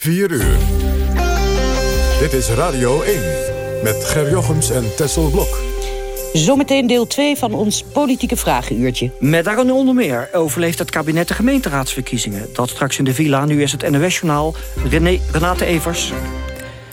4 uur. Dit is Radio 1 met Ger Jochems en Tessel Blok. Zometeen deel 2 van ons politieke vragenuurtje. Met daarin onder meer overleeft het kabinet de gemeenteraadsverkiezingen. Dat straks in de villa, nu is het NOS-journaal. Renate Evers.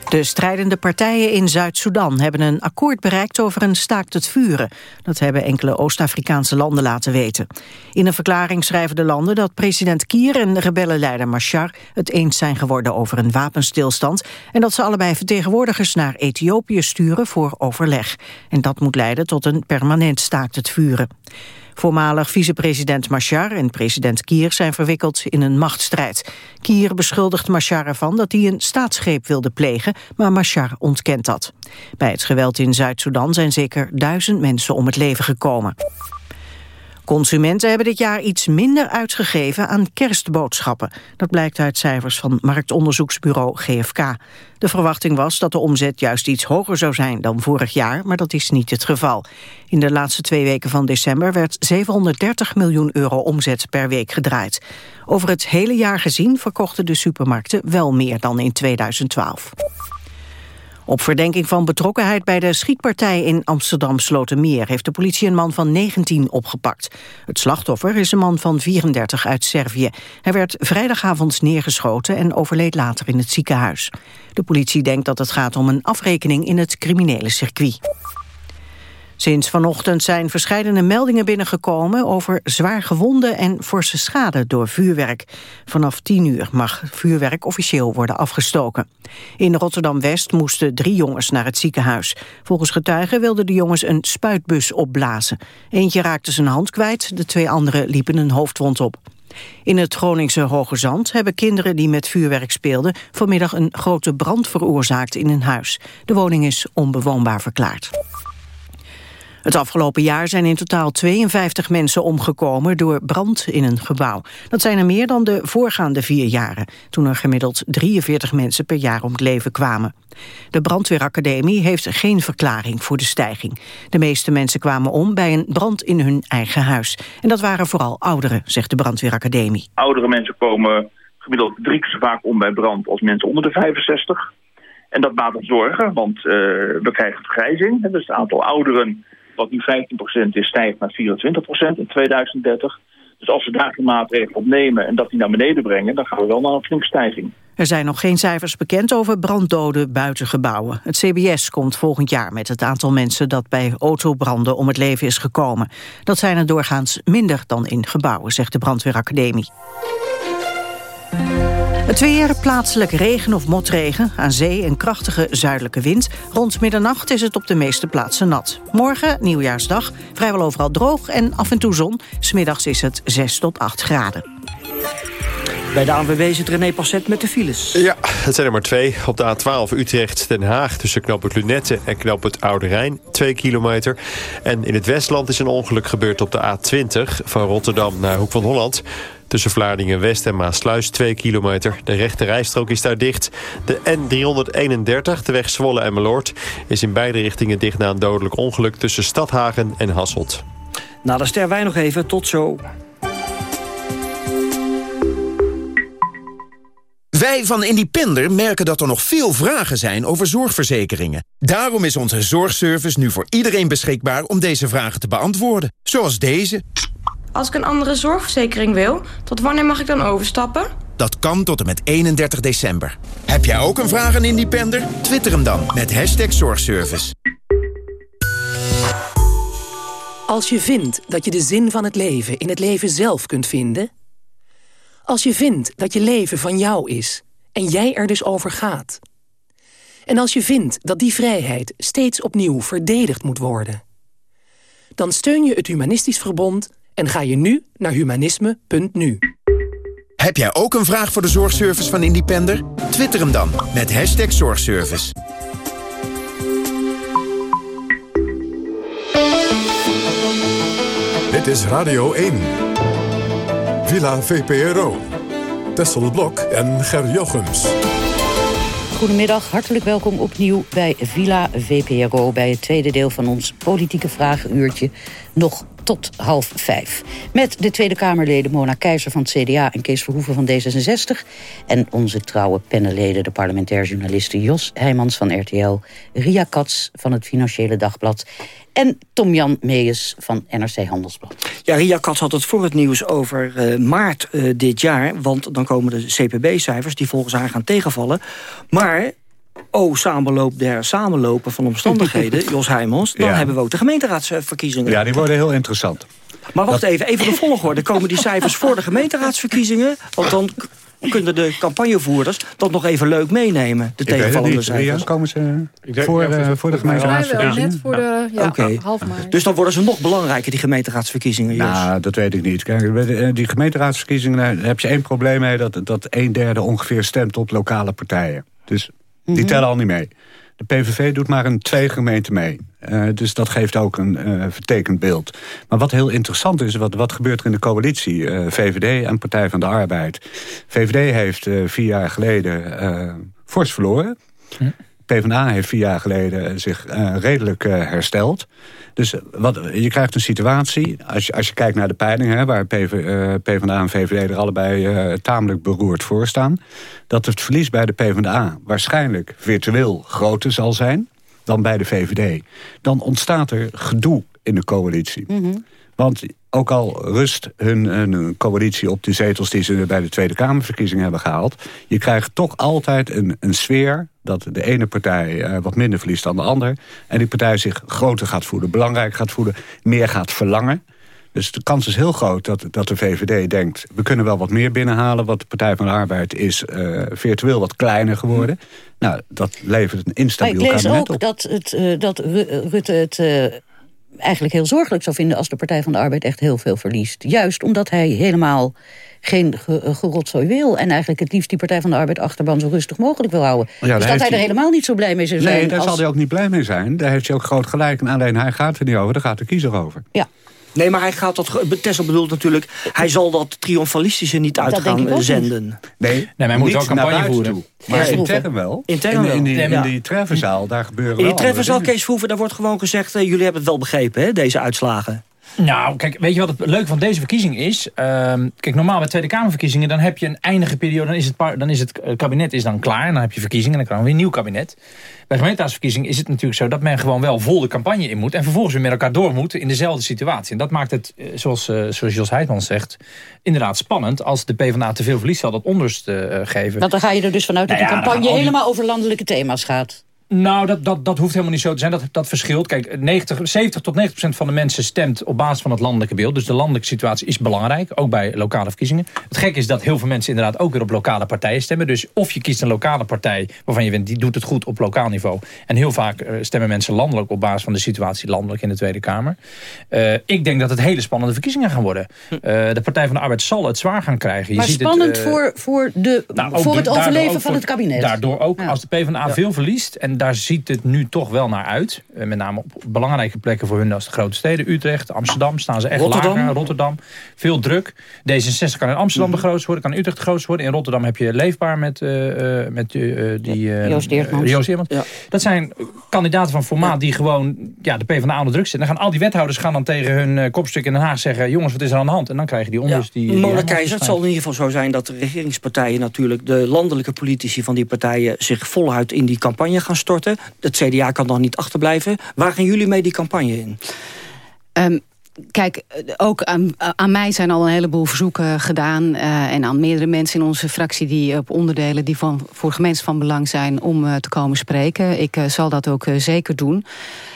De strijdende partijen in Zuid-Soedan hebben een akkoord bereikt over een staakt het vuren. Dat hebben enkele Oost-Afrikaanse landen laten weten. In een verklaring schrijven de landen dat president Kier en rebellenleider Machar het eens zijn geworden over een wapenstilstand en dat ze allebei vertegenwoordigers naar Ethiopië sturen voor overleg. En dat moet leiden tot een permanent staakt het vuren. Voormalig vicepresident Machar en president Kier zijn verwikkeld in een machtsstrijd. Kier beschuldigt Machar ervan dat hij een staatsgreep wilde plegen, maar Machar ontkent dat. Bij het geweld in Zuid-Soedan zijn zeker duizend mensen om het leven gekomen. Consumenten hebben dit jaar iets minder uitgegeven aan kerstboodschappen. Dat blijkt uit cijfers van marktonderzoeksbureau GFK. De verwachting was dat de omzet juist iets hoger zou zijn dan vorig jaar, maar dat is niet het geval. In de laatste twee weken van december werd 730 miljoen euro omzet per week gedraaid. Over het hele jaar gezien verkochten de supermarkten wel meer dan in 2012. Op verdenking van betrokkenheid bij de schietpartij in Amsterdam Slotermeer heeft de politie een man van 19 opgepakt. Het slachtoffer is een man van 34 uit Servië. Hij werd vrijdagavond neergeschoten en overleed later in het ziekenhuis. De politie denkt dat het gaat om een afrekening in het criminele circuit. Sinds vanochtend zijn verschillende meldingen binnengekomen over zwaar gewonden en forse schade door vuurwerk. Vanaf 10 uur mag vuurwerk officieel worden afgestoken. In Rotterdam-West moesten drie jongens naar het ziekenhuis. Volgens getuigen wilden de jongens een spuitbus opblazen. Eentje raakte zijn hand kwijt, de twee anderen liepen een hoofdwond op. In het Groningse Hoge Zand hebben kinderen die met vuurwerk speelden... vanmiddag een grote brand veroorzaakt in een huis. De woning is onbewoonbaar verklaard. Het afgelopen jaar zijn in totaal 52 mensen omgekomen door brand in een gebouw. Dat zijn er meer dan de voorgaande vier jaren, toen er gemiddeld 43 mensen per jaar om het leven kwamen. De brandweeracademie heeft geen verklaring voor de stijging. De meeste mensen kwamen om bij een brand in hun eigen huis. En dat waren vooral ouderen, zegt de brandweeracademie. Oudere mensen komen gemiddeld drie keer zo vaak om bij brand als mensen onder de 65. En dat baat ons zorgen, want uh, we krijgen vergrijzing. Dus het aantal ouderen wat nu 15% is, stijgt naar 24% in 2030. Dus als we daar geen maatregelen op nemen en dat die naar beneden brengen... dan gaan we wel naar een flinke stijging. Er zijn nog geen cijfers bekend over branddoden buiten gebouwen. Het CBS komt volgend jaar met het aantal mensen dat bij autobranden om het leven is gekomen. Dat zijn er doorgaans minder dan in gebouwen, zegt de brandweeracademie. Het weer, plaatselijk regen of motregen, aan zee een krachtige zuidelijke wind. Rond middernacht is het op de meeste plaatsen nat. Morgen, nieuwjaarsdag, vrijwel overal droog en af en toe zon. Smiddags is het 6 tot 8 graden. Bij de ANWB zit René Passet met de files. Ja, het zijn er maar twee. Op de A12 Utrecht-Den Haag tussen knop het Lunette en knop het Oude Rijn. Twee kilometer. En in het Westland is een ongeluk gebeurd op de A20 van Rotterdam naar Hoek van Holland. Tussen Vlaardingen-West en Maasluis 2 kilometer. De rechte rijstrook is daar dicht. De N331, de weg Zwolle en Meloord... is in beide richtingen dicht na een dodelijk ongeluk... tussen Stadhagen en Hasselt. Na de ster wij nog even, tot zo. Wij van Independer merken dat er nog veel vragen zijn over zorgverzekeringen. Daarom is onze zorgservice nu voor iedereen beschikbaar om deze vragen te beantwoorden. Zoals deze... Als ik een andere zorgverzekering wil, tot wanneer mag ik dan overstappen? Dat kan tot en met 31 december. Heb jij ook een vraag aan Independer? Twitter hem dan met hashtag zorgservice. Als je vindt dat je de zin van het leven in het leven zelf kunt vinden... als je vindt dat je leven van jou is en jij er dus over gaat... en als je vindt dat die vrijheid steeds opnieuw verdedigd moet worden... dan steun je het Humanistisch Verbond en ga je nu naar humanisme.nu. Heb jij ook een vraag voor de zorgservice van Independer? Twitter hem dan met hashtag zorgservice. Dit is Radio 1. Villa VPRO. Tessel Blok en Ger Jochems. Goedemiddag, hartelijk welkom opnieuw bij Villa VPRO... bij het tweede deel van ons politieke vragenuurtje. Nog tot half vijf. Met de Tweede Kamerleden Mona Keizer van het CDA en Kees Verhoeven van D66. En onze trouwe panelleden, de parlementair journalisten Jos Heijmans van RTL... Ria Katz van het Financiële Dagblad en Tom-Jan Meijers van NRC Handelsblad. Ja, Ria Katz had het voor het nieuws over uh, maart uh, dit jaar... want dan komen de CPB-cijfers die volgens haar gaan tegenvallen. Maar oh, samenloop der samenlopen van omstandigheden, Jos Heijmans... dan Ja. hebben we ook de gemeenteraadsverkiezingen. Ja, die worden heel interessant. Maar wacht even, even de volgorde. Komen die cijfers voor de gemeenteraadsverkiezingen? Want dan kunnen de campagnevoerders dat nog even leuk meenemen, de Ik weet het tegenvallende cijfers. komen ze denk- voor, ja, eh, voor de gemeenteraadsverkiezingen? net voor de ja, Oké. half maart. Dus dan worden ze nog belangrijker, die gemeenteraadsverkiezingen, Jos. Nou, dat weet ik niet. Kijk, eh, die gemeenteraadsverkiezingen daar heb je één probleem mee... dat, dat een derde ongeveer stemt op lokale partijen. Dus die Mhm. tellen al niet mee. De PVV doet maar een twee gemeenten mee. Eh, dus dat geeft ook een eh, vertekend beeld. Maar wat heel interessant is, wat, wat gebeurt er in de coalitie? Eh, VVD en Partij van de Arbeid. VVD heeft vier jaar geleden fors verloren. PvdA heeft vier jaar geleden zich eh, redelijk eh, hersteld. Dus eh, wat, je krijgt een situatie, als je, als je kijkt naar de peilingen... Hè, waar PV, eh, PvdA en VVD er allebei tamelijk beroerd voor staan... dat het verlies bij de PvdA waarschijnlijk virtueel groter zal zijn... dan bij de VVD. Dan ontstaat er gedoe in de coalitie. Want ook al rust hun, hun coalitie op de zetels... die ze bij de Tweede Kamerverkiezingen hebben gehaald... je krijgt toch altijd een, een sfeer dat de ene partij eh, wat minder verliest dan de ander... en die partij zich groter gaat voelen, belangrijk gaat voelen... meer gaat verlangen. Dus de kans is heel groot dat, dat de VVD denkt... we kunnen wel wat meer binnenhalen, want de Partij van de Arbeid... is eh, virtueel wat kleiner geworden. Nou, dat levert een Maar ik instabiel lees kabinet ook op. dat, het, eh, dat Ru- Rutte het eigenlijk heel zorgelijk zou vinden... als de Partij van de Arbeid echt heel veel verliest. Juist omdat hij helemaal geen ge- eh, gerotzooi wil... en eigenlijk het liefst die Partij van de Arbeid achterban zo rustig mogelijk wil houden. dus dat hij er helemaal niet zo blij mee zou zijn. Nee, daar als- zal hij ook niet blij mee zijn. Daar heeft hij ook groot gelijk. En alleen hij gaat er niet over, daar gaat de kiezer over. Ja. Nee, maar hij gaat dat. Tessel bedoelt natuurlijk. Hij zal dat triomfalistische niet uit Dat denk gaan ik ook niet. zenden. Nee, maar hij moet wel campagne voeren. toe. Maar Ja, intern wel. Intern wel. in die, in die treffenzaal, daar gebeuren In die wel treffers al, andere Kees Verhoeven, daar wordt gewoon gezegd... eh, jullie hebben het wel begrepen, hè, deze uitslagen. Nou, kijk, weet je wat het leuke van deze verkiezing is? Ehm, kijk, normaal bij Tweede Kamerverkiezingen... dan heb je een eindige periode, dan is het, dan is het eh, kabinet is dan klaar... en dan heb je verkiezingen en dan krijgen we weer een nieuw kabinet. Bij gemeenteraadsverkiezingen is het natuurlijk zo... dat men gewoon wel vol de campagne in moet... en vervolgens weer met elkaar door moet in dezelfde situatie. En dat maakt het, eh, zoals, eh, zoals Jos Heidman zegt... inderdaad spannend als de PvdA te veel verlies zal dat onderst eh, geven. Want dan ga je er dus vanuit dat Nou de ja, dan campagne helemaal over landelijke thema's gaat. Nou, dat, dat, dat hoeft helemaal niet zo te zijn. Dat, dat verschilt. Kijk, 90, 70 tot 90 procent van de mensen stemt op basis van het landelijke beeld. Dus de landelijke situatie is belangrijk, ook bij lokale verkiezingen. Het gekke is dat heel veel mensen inderdaad ook weer op lokale partijen stemmen. Dus of je kiest een lokale partij waarvan je vindt, die doet het goed op lokaal niveau. En heel vaak eh, stemmen mensen landelijk op basis van de situatie landelijk in de Tweede Kamer. Eh, ik denk dat het hele spannende verkiezingen gaan worden. Eh, de Partij van de Arbeid zal het zwaar gaan krijgen. Je maar ziet spannend het, voor, voor, de, nou, voor de- het overleven van voor- het kabinet. Daardoor ook, Ja. als de PvdA veel verliest... en daar ziet het nu toch wel naar uit... eh, met name op belangrijke plekken voor hun als de grote steden... Utrecht, Amsterdam, staan ze echt Rotterdam. lager. Rotterdam, veel druk. D66 kan in Amsterdam de grootste worden... kan in Utrecht de grootste worden. In Rotterdam heb je Leefbaar met, eh, eh, met die... eh, Joost Eertmans. eh, Joost. Ja. Dat zijn kandidaten van formaat die gewoon ja, de PvdA onder druk zetten. Dan gaan al die wethouders gaan dan tegen hun kopstuk in Den Haag zeggen... jongens, wat is er aan de hand? En dan krijg je die onders die... die Mona Keizer, het zal in ieder geval zo zijn dat de regeringspartijen natuurlijk... de landelijke politici van die partijen zich voluit in die campagne gaan storten. Het CDA kan dan niet achterblijven. Waar gaan jullie mee die campagne in? Ehm, kijk, ook aan, aan mij zijn al een heleboel verzoeken gedaan. eh, en aan meerdere mensen in onze fractie die op onderdelen... die van, voor gemeenten van belang zijn om eh, te komen spreken. Ik eh, zal dat ook zeker doen.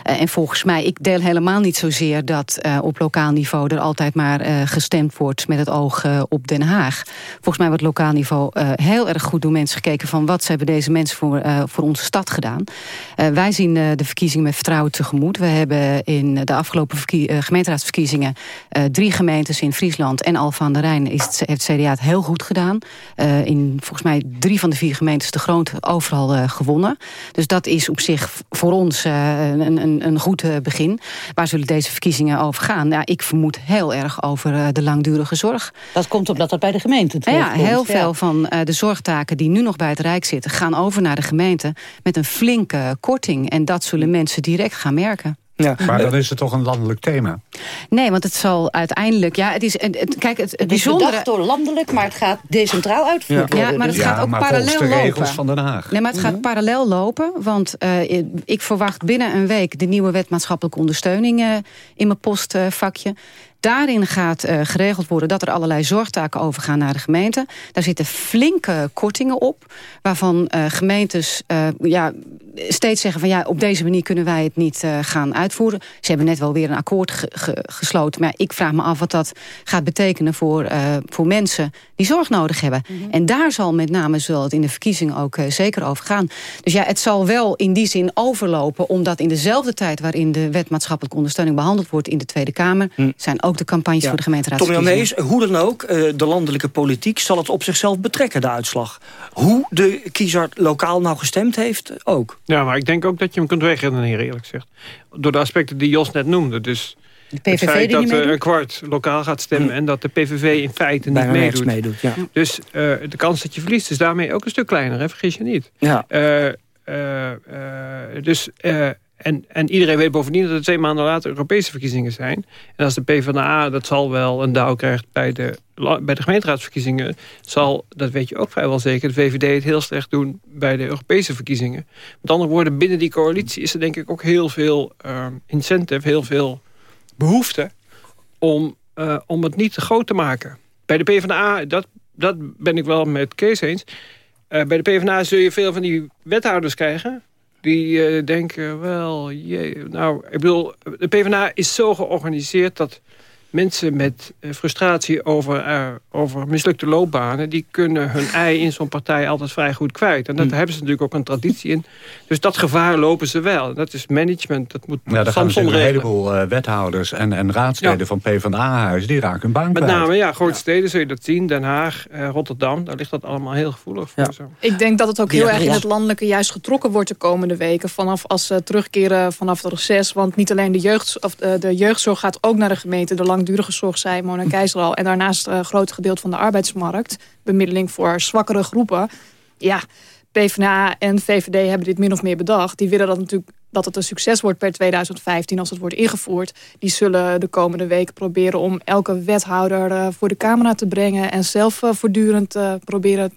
En volgens mij, ik deel helemaal niet zozeer... dat op lokaal niveau er altijd maar gestemd wordt... met het oog op Den Haag. Volgens mij wordt lokaal niveau heel erg goed door mensen gekeken... van wat hebben deze mensen voor, voor onze stad gedaan. Wij zien de verkiezingen met vertrouwen tegemoet. We hebben in de afgelopen eh, gemeenteraadsverkiezingen... eh, drie gemeentes in Friesland en Alphen aan de Rijn... Is het, heeft het CDA het heel goed gedaan. Eh, in volgens mij drie van de vier gemeentes de groot overal eh, gewonnen. Dus dat is op zich voor ons een, een, een goed begin. Waar zullen deze verkiezingen over gaan? Ja, ik vermoed heel erg over de langdurige zorg. Dat komt omdat dat bij de gemeente Ja, heel veel van de zorgtaken die nu nog bij het Rijk zitten... gaan over naar de gemeente met een flinke korting. En dat zullen mensen direct gaan merken. Ja. Maar dan is het toch een landelijk thema? Nee, want het zal uiteindelijk... Ja, het is, het, kijk, het, het, bijzondere... door landelijk, maar het gaat decentraal uitgevoerd Ja, maar het Dus- gaat ook parallel de lopen. regels van Den Haag. Nee, maar het gaat parallel lopen. Want eh, ik verwacht binnen een week de nieuwe wet maatschappelijke ondersteuning eh, in mijn postvakje. Daarin gaat eh, geregeld worden dat er allerlei zorgtaken overgaan naar de gemeente. Daar zitten flinke kortingen op. Waarvan eh, gemeentes eh, ja, steeds zeggen van ja, op deze manier kunnen wij het niet gaan uitvoeren. Ze hebben net wel weer een akkoord ge- ge- gesloten. Maar ik vraag me af wat dat gaat betekenen voor, voor mensen die zorg nodig hebben. En daar zal met name zal het in de verkiezingen ook zeker over gaan. Dus ja, het zal wel in die zin overlopen, omdat in dezelfde tijd waarin de wet maatschappelijke ondersteuning behandeld wordt in de Tweede Kamer, zijn ook de campagnes voor de Tommy gemeenteraadsverkiezingen. Amees, hoe dan ook, eh, de landelijke politiek zal het op zichzelf betrekken, de uitslag. Hoe de kiezer lokaal nou gestemd heeft, ook. Ja, maar ik denk ook dat je hem kunt wegredeneren, eerlijk gezegd. Door de aspecten die Jos net noemde. Dus De het PVV feit die dat niet eh, een kwart lokaal gaat stemmen... en dat de PVV in feite Bijna niet meedoet. meedoet, ja. Dus eh, de kans dat je verliest is daarmee ook een stuk kleiner, hè? vergis je niet. Ja. Eh, eh, eh, dus, eh, en, en iedereen weet bovendien dat het twee maanden later Europese verkiezingen zijn. En als de PvdA, dat zal wel een douw krijgt bij de, bij de gemeenteraadsverkiezingen... zal, dat weet je ook vrijwel zeker, de VVD het heel slecht doen bij de Europese verkiezingen. Met andere woorden, binnen die coalitie is er denk ik ook heel veel eh, incentive, heel veel behoefte... om, eh, om het niet te groot te maken. Bij de PvdA, dat, dat ben ik wel met Kees eens... Eh, bij de PvdA zul je veel van die wethouders krijgen... die eh, denken, wel, jee, nou, ik bedoel... de PvdA is zo georganiseerd dat mensen met eh, frustratie over, eh, over mislukte loopbanen... die kunnen hun ei in zo'n partij altijd vrij goed kwijt. En daar Hmm. hebben ze natuurlijk ook een traditie in. Dus dat gevaar lopen ze wel. Dat is management, dat moet Ja, daar gaan een heleboel eh, wethouders en, en raadsleden Ja. van PvdA-huis... die raken hun baan Met kwijt. name, ja, grote steden zul je dat zien. Den Haag, eh, Rotterdam, daar ligt dat allemaal heel gevoelig voor. Zo. Ik denk dat het ook Ja, heel erg in het landelijke juist getrokken wordt de komende weken. Vanaf als ze terugkeren vanaf het reces. Want niet alleen de, jeugd, of de, de jeugdzorg gaat ook naar de gemeente. De langdurige zorg, zei Mona Keizer al. En daarnaast een groot gedeelte van de arbeidsmarkt. Bemiddeling voor zwakkere groepen. Ja, PvdA en VVD hebben dit min of meer bedacht. Die willen dat natuurlijk dat het een succes wordt per 2015 als het wordt ingevoerd. Die zullen de komende weken proberen om elke wethouder eh, voor de camera te brengen. En zelf eh, voortdurend eh, proberen...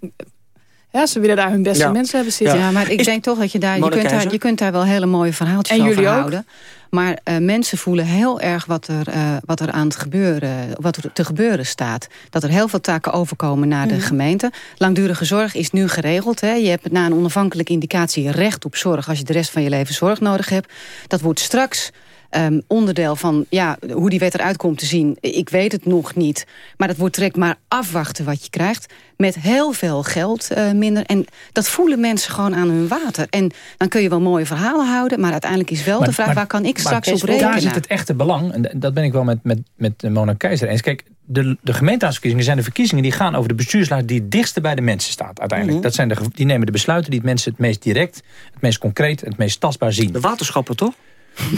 Ja, ze willen daar hun beste Ja. mensen hebben zitten. Ja, maar ik denk toch dat je daar, je kunt daar, je kunt daar wel hele mooie verhaaltjes En over jullie ook? houden. Maar eh, mensen voelen heel erg wat er, eh, wat er aan het gebeuren, wat er te gebeuren staat. Dat er heel veel taken overkomen naar de Mhm. gemeente. Langdurige zorg is nu geregeld. Hè. Je hebt na een onafhankelijke indicatie recht op zorg als je de rest van je leven zorg nodig hebt. Dat wordt straks ehm, onderdeel van ja, hoe die wet eruit komt te zien. Ik weet het nog niet. Maar dat wordt direct maar afwachten wat je krijgt. Met heel veel geld eh, minder. En dat voelen mensen gewoon aan hun water. En dan kun je wel mooie verhalen houden. Maar uiteindelijk is wel Maar- de vraag, maar- waar kan ik maar straks op Daar rekenen? zit het echte belang. En dat ben ik wel met, met, met Mona Keizer eens. Kijk, de, de gemeenteraadsverkiezingen zijn de verkiezingen... die gaan over de bestuurslaag die het dichtste bij de mensen staat uiteindelijk. Mhm. dat zijn de, die nemen de besluiten die het mensen het meest direct... het meest concreet, het meest tastbaar zien. De waterschappen, toch?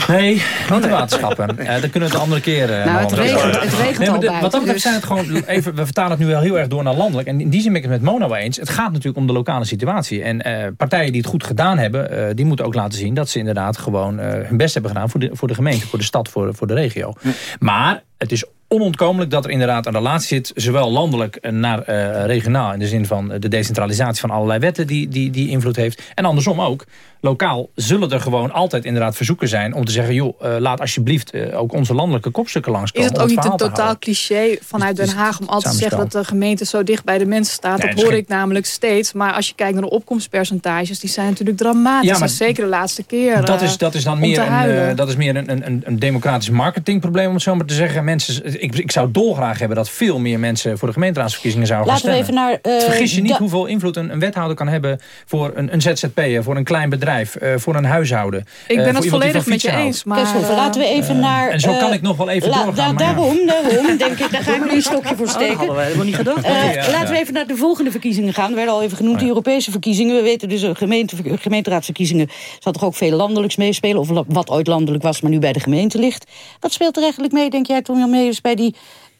Nee, niet de waterschappen. Eh dat kunnen we het een andere keer... eh, Nou, het regent- het regent Nee, de- Wat dat betreft dus- zijn het gewoon... Even, we vertalen het nu wel heel erg door naar landelijk. En in die zin ben ik het met Mona wel eens. Het gaat natuurlijk om de lokale situatie. En eh, partijen die het goed gedaan hebben... die moeten ook laten zien dat ze inderdaad gewoon hun best hebben gedaan... voor de, voor de gemeente, voor de stad, voor, voor de regio. Maar het is onontkomelijk dat er inderdaad een relatie zit... zowel landelijk naar regionaal... in de zin van de decentralisatie van allerlei wetten die, die, die invloed heeft. En andersom ook. Lokaal zullen er gewoon altijd inderdaad verzoeken zijn... om te zeggen, joh, eh, laat alsjeblieft eh, ook onze landelijke kopstukken Is langskomen. het om ook niet een totaal houden. cliché vanuit Het is- Den Haag om altijd te zeggen dat de gemeente zo dicht bij de mensen staat? Nee, dat is hoor geen- ik namelijk steeds. Maar als je kijkt naar de opkomstpercentages, die zijn natuurlijk dramatisch. Ja, maar zeker de laatste keer. Dat eh, is, dat is dan meer een, eh, dat is meer een, een- een, een democratisch marketingprobleem, om het zo maar te zeggen. Mensen, ik, ik zou dolgraag hebben dat veel meer mensen voor de gemeenteraadsverkiezingen zouden Laten we gaan even stemmen. naar... eh, Vergis je niet hoeveel invloed een, een wethouder kan hebben voor een, een ZZP'er, voor een klein bedrijf, eh, voor een huishouden. Ik eh, ben het volledig met je eens. Maar, eh, laten we even naar... en zo kan eh, ik nog wel even la- doorgaan, da- maar ja. daarom, daarom, denk ik. Daar ga ik nu een stokje voor Oh, dat steken. hadden we helemaal niet gedacht. Eh, Ja, laten we even naar de volgende verkiezingen gaan. Er werden al even genoemd, de Europese verkiezingen. We weten dus, de gemeente, gemeenteraadsverkiezingen... zal toch ook veel landelijks meespelen. Of wat ooit landelijk was, maar nu bij de gemeente ligt. Wat speelt er eigenlijk mee, denk jij, Tom Jan Meijers, bij die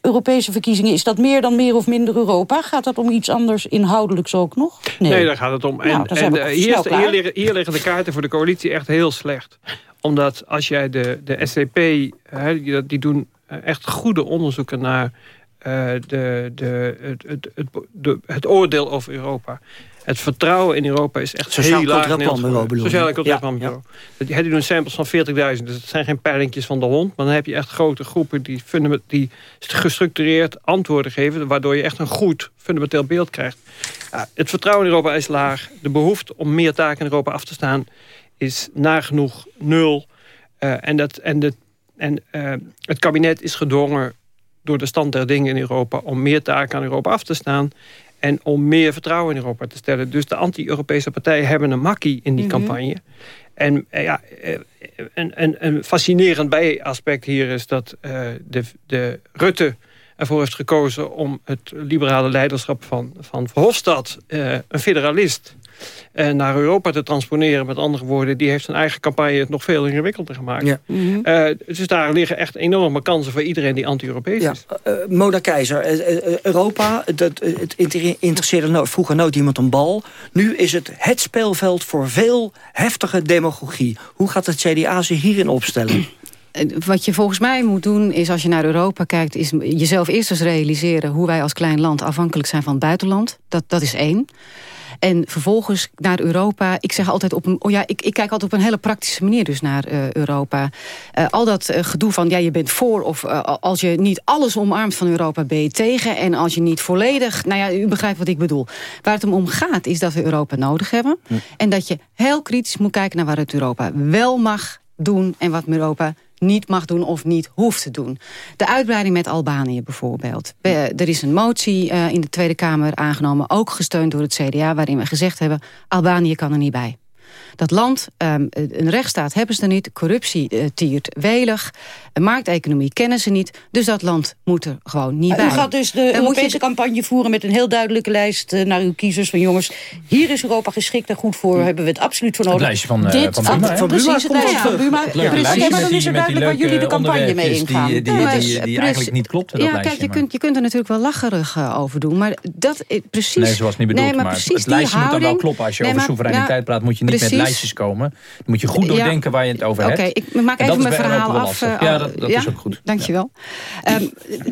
Europese verkiezingen? Is dat meer dan meer of minder Europa? Gaat dat om iets anders inhoudelijks ook nog? Nee, daar gaat het om. En, Nou, en eh, hier, is- klaar. hier, liggen, hier liggen de kaarten voor de coalitie echt heel slecht. Omdat als jij de, de SCP, hè, die, die doen echt goede onderzoeken naar de, de, het, het, het, de, het oordeel over Europa. Het vertrouwen in Europa is echt Sociaal heel laag. Sociaal Cultureel Ja. Ja. Die doen samples van 40.000. Dus het zijn geen peilingjes van de hond. Maar dan heb je echt grote groepen die, die gestructureerd antwoorden geven. Waardoor je echt een goed fundamenteel beeld krijgt. Ja, het vertrouwen in Europa is laag. De behoefte om meer taken in Europa af te staan is nagenoeg nul. Uh, en dat, en de, en uh, het kabinet is gedwongen door de stand der dingen in Europa... om meer taken aan Europa af te staan en om meer vertrouwen in Europa te stellen. Dus de anti-Europese partijen hebben een makkie in die Mhm. campagne. En eh, ja, eh, een, een, een fascinerend bijaspect hier is dat eh, de, de Rutte ervoor heeft gekozen... om het liberale leiderschap van, van Verhofstadt, een federalist... eh, naar Europa te transponeren. Met andere woorden, die heeft zijn eigen campagne het nog veel ingewikkelder gemaakt. Ja. Eh, dus daar liggen echt enorme kansen voor iedereen die anti-Europees Ja, is. eh, Mona Keizer, Europa, dat, het inter- interesseerde no- vroeger nooit iemand een bal. Nu is het het speelveld voor veel heftige demagogie. Hoe gaat het CDA zich hierin opstellen? Eh, Wat je volgens mij moet doen is als je naar Europa kijkt... is jezelf eerst eens realiseren hoe wij als klein land afhankelijk zijn van het buitenland. Dat, dat is één. En vervolgens naar Europa. Ik zeg altijd op een. Oh ja, ik, ik kijk altijd op een hele praktische manier dus naar eh, Europa. Eh, al dat gedoe van ja, je bent voor of als je niet alles omarmt van Europa, ben je tegen. En als je niet volledig. Nou ja, u begrijpt wat ik bedoel. Waar het om gaat, is dat we Europa nodig hebben. En dat je heel kritisch moet kijken naar waar het Europa wel mag doen en wat Europa niet mag doen of niet hoeft te doen. De uitbreiding met Albanië bijvoorbeeld. Eh, Er is een motie eh, in de Tweede Kamer aangenomen... ook gesteund door het CDA, waarin we gezegd hebben... Albanië kan er niet bij. Dat land, um, een rechtsstaat hebben ze er niet. Corruptie uh, tiert welig. Een markteconomie kennen ze niet. Dus dat land moet er gewoon niet Maar bij. u gaat dus de Dan Europese je- campagne voeren met een heel duidelijke lijst eh, naar uw kiezers van jongens. Hier is Europa geschikt en goed voor. Hebben we het absoluut voor Het nodig. lijstje van, eh, Dit, van Buma? Van Buma Precies, het lijstje het van. Buma. Het Precies, maar dan is die, het die duidelijk waar jullie de campagne mee die, ingaan. die, die, die, die precies- eigenlijk niet klopten, dat ja, lijstje. kijk, je maar- kunt, je kunt er natuurlijk wel lacherig eh, over doen. Maar dat eh, precies... Nee, zoals niet bedoeld. Nee, maar precies het lijstje die moet dan wel kloppen. Als je Nee, over soevereiniteit praat, moet je niet met. Lijstjes komen. Dan moet je goed Ja. doordenken waar je het over hebt. Oké, ik maak even mijn verhaal wel af. eh, Ja, dat, dat is ook goed. Dankjewel. Ehm,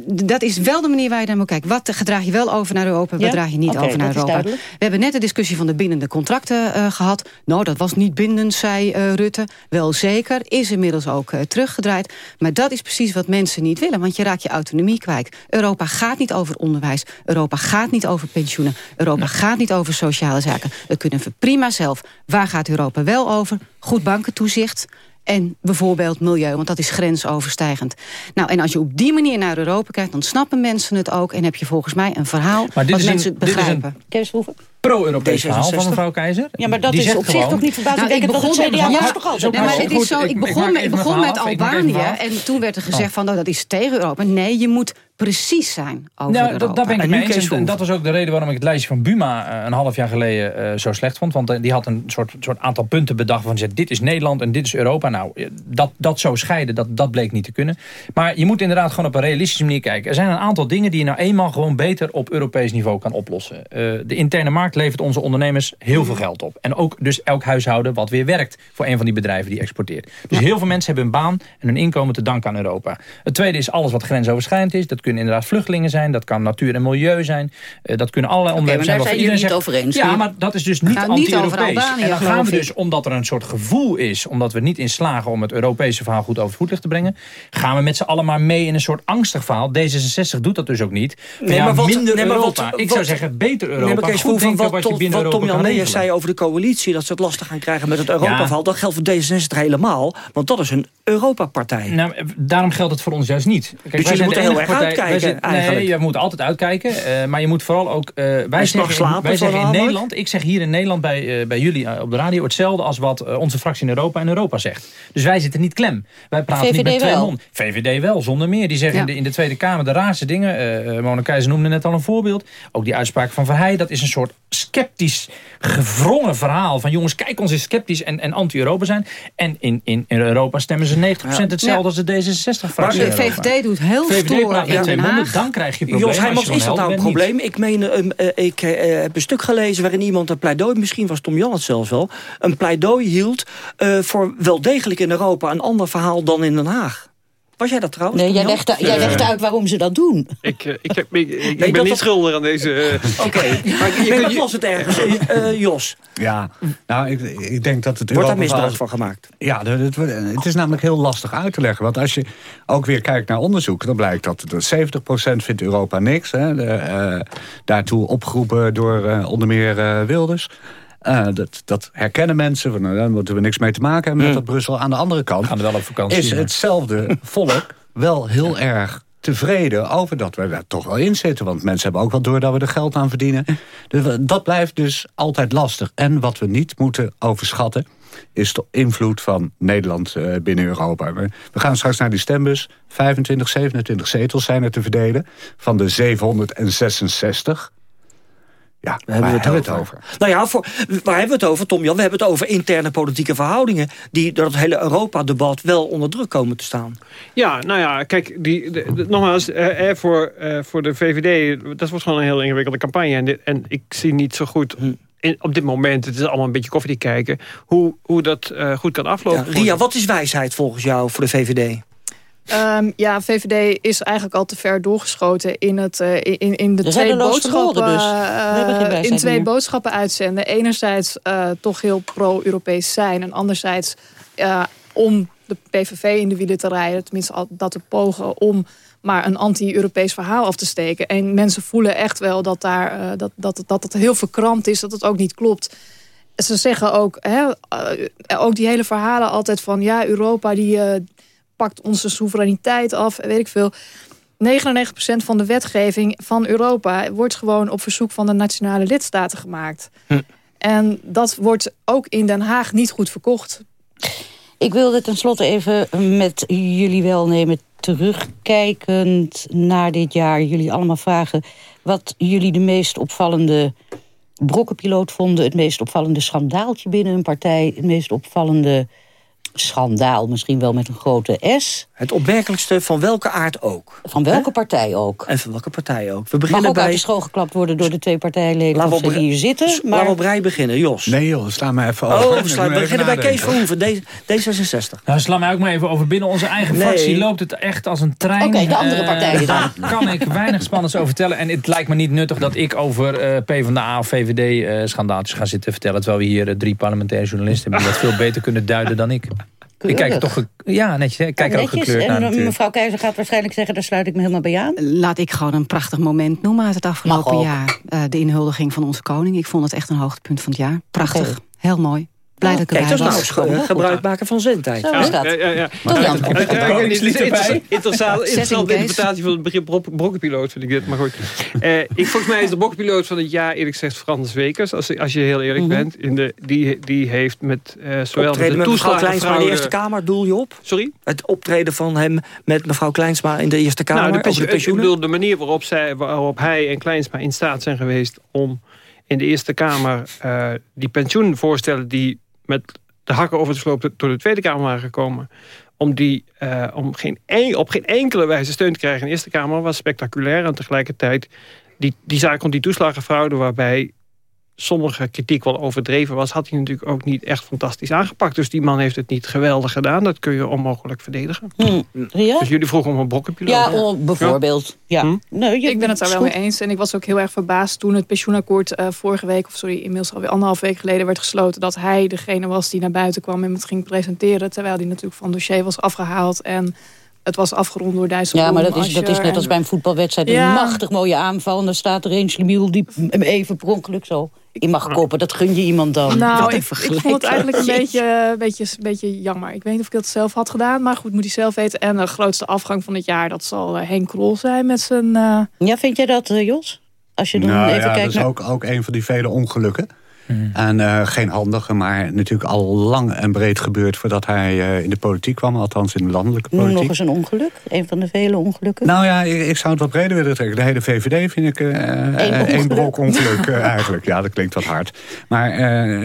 dat is wel de manier waar je naar moet kijken. Wat gedraag je wel over naar Europa, wat Ja? draag je niet over naar Europa? We hebben net de discussie van de bindende contracten eh, gehad. Nou, dat was niet bindend, zei eh, Rutte. Wel zeker, is inmiddels ook eh, teruggedraaid. Maar dat is precies wat mensen niet willen, want je raakt je autonomie kwijt. Europa gaat niet over onderwijs. Europa gaat niet over pensioenen. Europa gaat niet over sociale zaken. Dat kunnen we prima zelf. Waar gaat Europa wel over? Goed bankentoezicht. En bijvoorbeeld milieu, want dat is grensoverstijgend. Nou, en als je op die manier naar Europa kijkt, dan snappen mensen het ook... en heb je volgens mij een verhaal Maar dit wat is een- mensen dit is een- begrijpen. Kees Verhoeven? Pro-Europees verhaal van D66. mevrouw Keizer. Ja, maar dat Die is op zich toch niet verbazingwekkend Nou, dat het CDA was toch altijd. zo Nee, maar het is zo, ik- ik ik begon, ik begon met Albanië en toen werd er gezegd van nou, dat is tegen Europa. Nee, je moet precies zijn over Nou, Europa. dat, daar ben ik En mee eens. En, dat was ook de reden waarom ik het lijstje van Buma eh, een half jaar geleden eh, zo slecht vond. Want eh, die had een soort, soort aantal punten bedacht van dit is Nederland en dit is Europa. Nou, dat, dat zo scheiden, dat, dat bleek niet te kunnen. Maar je moet inderdaad gewoon op een realistische manier kijken. Er zijn een aantal dingen die je nou eenmaal gewoon beter op Europees niveau kan oplossen. Eh, de interne markt levert onze ondernemers heel veel geld op. En ook dus elk huishouden wat weer werkt voor een van die bedrijven die exporteert. Dus heel veel mensen hebben een baan en hun inkomen te danken aan Europa. Het tweede is alles wat grensoverschrijdend is. Dat kunnen inderdaad vluchtelingen zijn, dat kan natuur en milieu zijn. Eh, dat kunnen allerlei Oké, onderwerpen maar daar zijn. zijn jullie niet zegt- over eens. Ja, maar dat is dus niet anti-Europees. En dan gaan we ik. dus, omdat er een soort gevoel is... omdat we niet in slagen om het Europese verhaal goed over het voetlicht te brengen... gaan we met z'n allen maar mee in een soort angstig verhaal. D66 doet dat dus ook niet. Nee, ja, maar wat- minder nee, maar wat- Europa. Ik wat- zou zeggen, beter Europa. Nee, maar Kees goed Verhoeven, denken wat, wat je Tom- binnen wat Europa Tom Jan zei over de coalitie... dat ze het lastig gaan krijgen met het Europa-verhaal... dat geldt voor D66 helemaal, want dat is een Europa-partij. Nou, daarom geldt het voor ons juist niet. Kijk, wij jullie zijn de moeten heel erg partij- uitkijken, zijn- eigenlijk. Nee, je moet altijd uitkijken. eh, maar je moet vooral ook... eh, wij zeggen, slapen wij zeggen in? Nederland... Ik zeg hier in Nederland bij, eh, bij jullie op de radio... hetzelfde als wat onze fractie in Europa en Europa zegt. Dus wij zitten niet klem. Wij praten niet VVD met twee mond. VVD wel, zonder meer. Die zeggen Ja. in, de, in de Tweede Kamer de raarste dingen. Eh eh, Mona Keizer noemde net al een voorbeeld. Ook die uitspraak van Verheij. Dat is een soort sceptisch gevrongen verhaal van jongens, kijk ons is sceptisch en, en anti-Europa zijn. En in, in, in Europa stemmen ze 90% hetzelfde Ja. als de D66-fractie. Maar de VVD doet heel stoer in Den Haag. Dan krijg je problemen. Jos Heijmans, is dat nou een probleem? Ik meen, eh, eh, ik eh, heb een stuk gelezen waarin iemand een pleidooi... misschien was Tom Jan het zelfs wel... een pleidooi hield voor wel degelijk in Europa... een ander verhaal dan in Den Haag. Was jij dat trouwens? Nee, jij legt, jij legt uit waarom ze dat doen. Ik, eh, ik, heb, ik, ik- ik dat ben niet dat- schuldig aan deze... eh, Oké, maar kunt- was het ergens. Eh, Jos, Ja, nou, ik, ik denk dat het... wordt daar misbruik van gemaakt? Ja, dat- het, is namelijk heel lastig uit te leggen. Want als je ook weer kijkt naar onderzoek... dan blijkt dat de 70% vindt Europa niks. Hè, de, eh, daartoe opgeroepen door eh, onder meer eh, Wilders. Eh, dat, dat herkennen mensen, van, nou, daar moeten we niks mee te maken hebben... met dat Brussel. Aan de andere kant Gaan we wel op vakantie. is hetzelfde volk wel heel erg tevreden over dat we daar toch wel in zitten. Want mensen hebben ook wel door dat we er geld aan verdienen. Dus dat blijft dus altijd lastig. En wat we niet moeten overschatten is de invloed van Nederland eh, binnen Europa. We gaan straks naar die stembus. 25, 27 zetels zijn er te verdelen. Van de 766. Ja, We hebben waar het over. Nou ja, voor, waar hebben we het over, Tom Jan? We hebben het over interne politieke verhoudingen... die door het hele Europa-debat wel onder druk komen te staan. Ja, nou ja, kijk, die, de- de- nogmaals, eh, eh, voor, eh, voor de VVD... dat wordt gewoon een heel ingewikkelde campagne. En, dit, en ik zie niet zo goed... In, op dit moment, het is allemaal een beetje koffie kijken... hoe, hoe dat eh, goed kan aflopen. Ja, Ria, wat is wijsheid volgens jou voor de VVD? Ehm, ja, VVD is eigenlijk al te ver doorgeschoten in, het, eh, in, in de twee boodschappen. dus. eh, in twee meer. boodschappen uitzenden. Enerzijds eh, toch heel pro-Europees zijn. En anderzijds om de PVV in de wielen te rijden. Tenminste al dat te pogen om maar een anti-Europees verhaal af te steken. En mensen voelen echt wel dat, daar, dat, dat, dat het heel verkrampt is. Dat het ook niet klopt ze zeggen ook, hè, ook die hele verhalen altijd van... ja, Europa die pakt onze soevereiniteit af, weet ik veel. 99% van de wetgeving van Europa wordt gewoon op verzoek van de nationale lidstaten gemaakt. Hm. En dat wordt ook in Den Haag niet goed verkocht. Ik wilde tenslotte even met jullie welnemen terugkijkend naar dit jaar. Jullie allemaal vragen wat jullie de meest opvallende brokkenpiloot vonden. Het meest opvallende schandaaltje binnen een partij. Het meest opvallende schandaal, misschien wel met een grote S. Het opmerkelijkste van welke aard ook. Van welke partij ook. En van welke partij ook. We Mag beginnen ook uit bij... de school geklapt worden door de twee partijleden Laten we of ze op- hier zitten. Laten Maar we op rij beginnen, Jos. Nee joh, sla me even over. Oh, Ik sluit, moet we beginnen bij Kees. Verhoeven, D, D66. Nou, sla mij ook maar even over. Binnen onze eigen Nee. fractie loopt het echt als een trein. Oké, de andere Eh, partijen dan. Daar kan ik weinig spannends over vertellen. En het lijkt me niet nuttig dat ik over eh PvdA of VVD eh, schandaaltjes ga zitten vertellen. Terwijl we hier drie parlementaire journalisten hebben die dat veel beter kunnen duiden dan ik. Ik kijk er toch... Ja, netjes. Ik kijk er ook gekleurd naar En natuurlijk. mevrouw Keizer gaat waarschijnlijk zeggen... daar sluit ik me helemaal bij aan. Laat ik gewoon een prachtig moment noemen uit het afgelopen jaar. Eh, de inhuldiging van onze koning. Ik vond het echt een hoogtepunt van het jaar. Prachtig. Heel mooi. Blij dat ik erbij is was. nou gebruik maken van zendtijd. Zo is dat. Ja, ja, Interessante interpretatie van het begrip brok- brokkenpiloot, vind ik dit. Maar goed. Eh, ik, volgens mij is de brokkenpiloot van het jaar eerlijk gezegd Frans Wekers. Als, als je heel eerlijk Mhm. bent. In de, die, die heeft met eh zowel de Kleinsma in de toeslagenfraude... Eerste Kamer, doel je op? Sorry? Het optreden van hem met mevrouw Kleinsma in de Eerste Kamer Nou, de, over de pensioen, ik pensioenen? bedoel, de manier waarop, zij, waarop hij en Kleinsma in staat zijn geweest... om in de Eerste Kamer eh, die pensioenvoorstellen... die met de hakken over de sloop door de Tweede Kamer waren gekomen... om die eh, om geen, en- op geen enkele wijze steun te krijgen in de Eerste Kamer... was spectaculair. En tegelijkertijd die, die zaak rond die toeslagenfraude... waarbij sommige kritiek wel overdreven was... had hij natuurlijk ook niet echt fantastisch aangepakt. Dus die man heeft het niet geweldig gedaan. Dat kun je onmogelijk verdedigen. Hm. Ja? Dus jullie vroegen om een brokkenpiloot. Ja, bijvoorbeeld. Ja. Hm? Nee, je- Ik ben het daar wel mee eens. En ik was ook heel erg verbaasd toen het pensioenakkoord eh, vorige week... of sorry, inmiddels alweer anderhalf week geleden werd gesloten... dat hij degene was die naar buiten kwam en het ging presenteren... terwijl hij natuurlijk van dossier was afgehaald... en het was afgerond door Dijsselbloem. Ja, maar dat is, dat is net als bij een voetbalwedstrijd. Een machtig mooie aanval. En dan staat er een Slimiel die hem even per ongeluk zo in mag koppen. Dat gun je iemand dan. Nou, ik, ik vond het eigenlijk een beetje, een beetje, een beetje jammer. Ik weet niet of ik dat zelf had gedaan, maar goed, moet hij zelf weten. En de grootste afgang van het jaar, dat zal eh, Henk Krol zijn met zijn... eh, Ja, vind jij dat, eh, Jos? Als je dan Nou even ja, dat is naar... ook, ook een van die vele ongelukken. Mhm. En uh, geen handige, maar natuurlijk al lang en breed gebeurd... voordat hij uh, in de politiek kwam, althans in de landelijke politiek. Nog eens een ongeluk? Een van de vele ongelukken? Nou ja, ik, ik zou het wat breder willen trekken. De hele VVD vind ik uh, één brok ongeluk eigenlijk. Ja, dat klinkt wat hard. Maar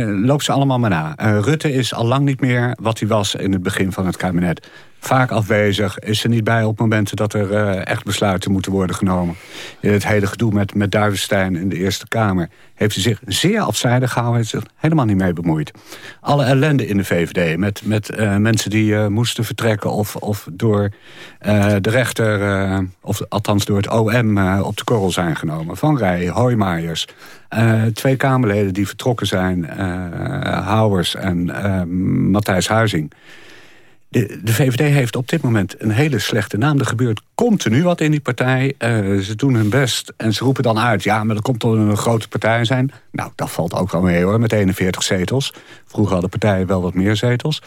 loop ze allemaal maar na. Rutte is al lang niet meer wat hij was in het begin van het kabinet vaak afwezig. Is er niet bij op momenten dat er uh, echt besluiten moeten worden genomen. In het hele gedoe met, met Duivenstein in de Eerste Kamer... heeft hij zich zeer afzijdig gehouden. Heeft zich helemaal niet mee bemoeid. Alle ellende in de VVD met, met uh, mensen die uh, moesten vertrekken... of, of door de rechter, of althans door het OM op de korrel zijn genomen. Van Rij, Hoijmaijers... twee Kamerleden die vertrokken zijn, Houwers en Matthijs Huizing... De, VVD heeft op dit moment een hele slechte naam. Er gebeurt continu wat in die partij. Uh, ze doen hun best en ze roepen dan uit... ja, maar er komt toch een grote partij zijn. Nou, dat valt ook wel mee hoor, met 41 zetels. Vroeger hadden partijen wel wat meer zetels.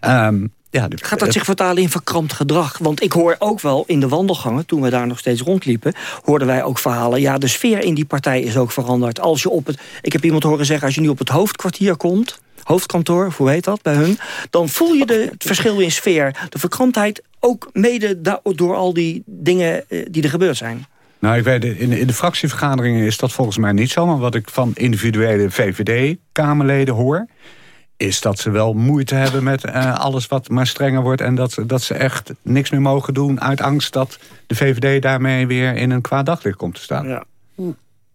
Um, ja, Gaat dat zich vertalen in verkrampt gedrag? Want ik hoor ook wel in de wandelgangen, toen we daar nog steeds rondliepen... hoorden wij ook verhalen, ja, de sfeer in die partij is ook veranderd. Als je op het, ik heb iemand horen zeggen, als je nu op het hoofdkwartier komt hoofdkantoor, hoe heet dat bij hun... dan voel je de, het verschil in sfeer, de verkramptheid... ook mede door al die dingen eh, die er gebeurd zijn. Nou, ik weet, in, in de fractievergaderingen is dat volgens mij niet zo... maar wat ik van individuele VVD-Kamerleden hoor is dat ze wel moeite hebben met uh, alles wat maar strenger wordt... en dat, dat ze echt niks meer mogen doen uit angst... dat de VVD daarmee weer in een kwaad daglicht komt te staan. Ja.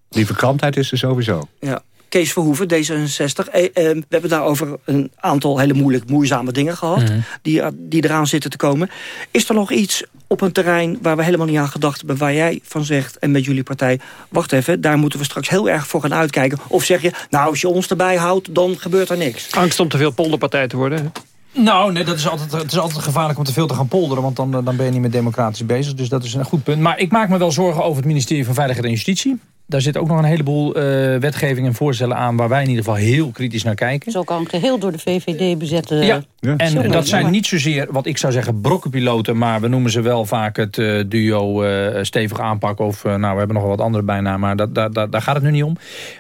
Die verkramptheid is er sowieso. Ja. Kees Verhoeven, D66. Eh, eh, we hebben daar over een aantal hele moeilijk, moeizame dingen gehad... Mhm. die, die eraan zitten te komen. Is er nog iets op een terrein waar we helemaal niet aan gedacht hebben... waar jij van zegt, en met jullie partij... wacht even, daar moeten we straks heel erg voor gaan uitkijken. Of zeg je, nou, als je ons erbij houdt, dan gebeurt er niks. Angst om te veel polderpartij te worden, nou, nee, dat is altijd, het is altijd gevaarlijk om te veel te gaan polderen... want dan, dan ben je niet met democratisch bezig. Dus dat is een goed punt. Maar ik maak me wel zorgen over het ministerie van Veiligheid en Justitie. Daar zit ook nog een heleboel uh, wetgeving en voorstellen aan... waar wij in ieder geval heel kritisch naar kijken. Zo kan geheel door de VVD bezette... Ja, en dat zijn niet zozeer wat ik zou zeggen brokkenpiloten... maar we noemen ze wel vaak het uh, duo uh, stevig aanpakken... of nou, we hebben nog wel wat andere bijna, maar dat, dat, dat, daar gaat het nu niet om.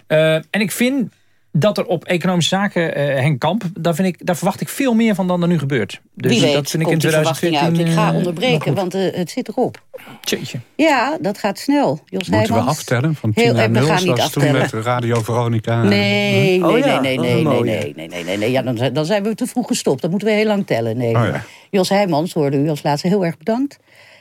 en ik vind dat er op economische zaken, uh, Henk Kamp, daar, vind ik, daar verwacht ik veel meer van dan er nu gebeurt. Dus Wie weet, dat vind ik in 2014 uit. Ik ga onderbreken, want uh, het zit erop. Tjeetje. Ja, dat gaat snel. Jos Moeten we aftellen van 10 Heel, naar 0, we gaan niet aftellen. met Radio Veronica? Nee, nee, nee, nee, nee, nee, nee, nee, nee, nee, nee. Ja, dan, dan zijn we te vroeg gestopt. Dan moeten we heel lang tellen. Nee. Oh, ja. Jos Heijmans hoorde u als laatste heel erg bedankt.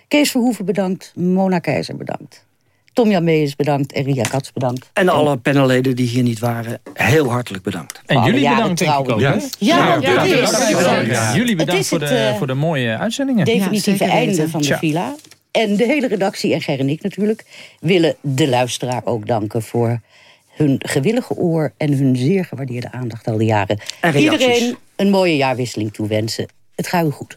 Kees Verhoeven bedankt. Mona Keizer bedankt. Tom Jan Meijers bedankt en Ria Katz bedankt. En alle panelleden die hier niet waren, heel hartelijk bedankt. En jullie bedankt trouwens. Ja, ja, ja, ja, Jullie bedankt voor, de, uh, voor de mooie uitzendingen. Definitieve einde van de villa. En de hele redactie en Ger en ik natuurlijk... willen de luisteraar ook danken voor hun gewillige oor... en hun zeer gewaardeerde aandacht al die jaren. Iedereen een mooie jaarwisseling toewensen. Het gaat u goed.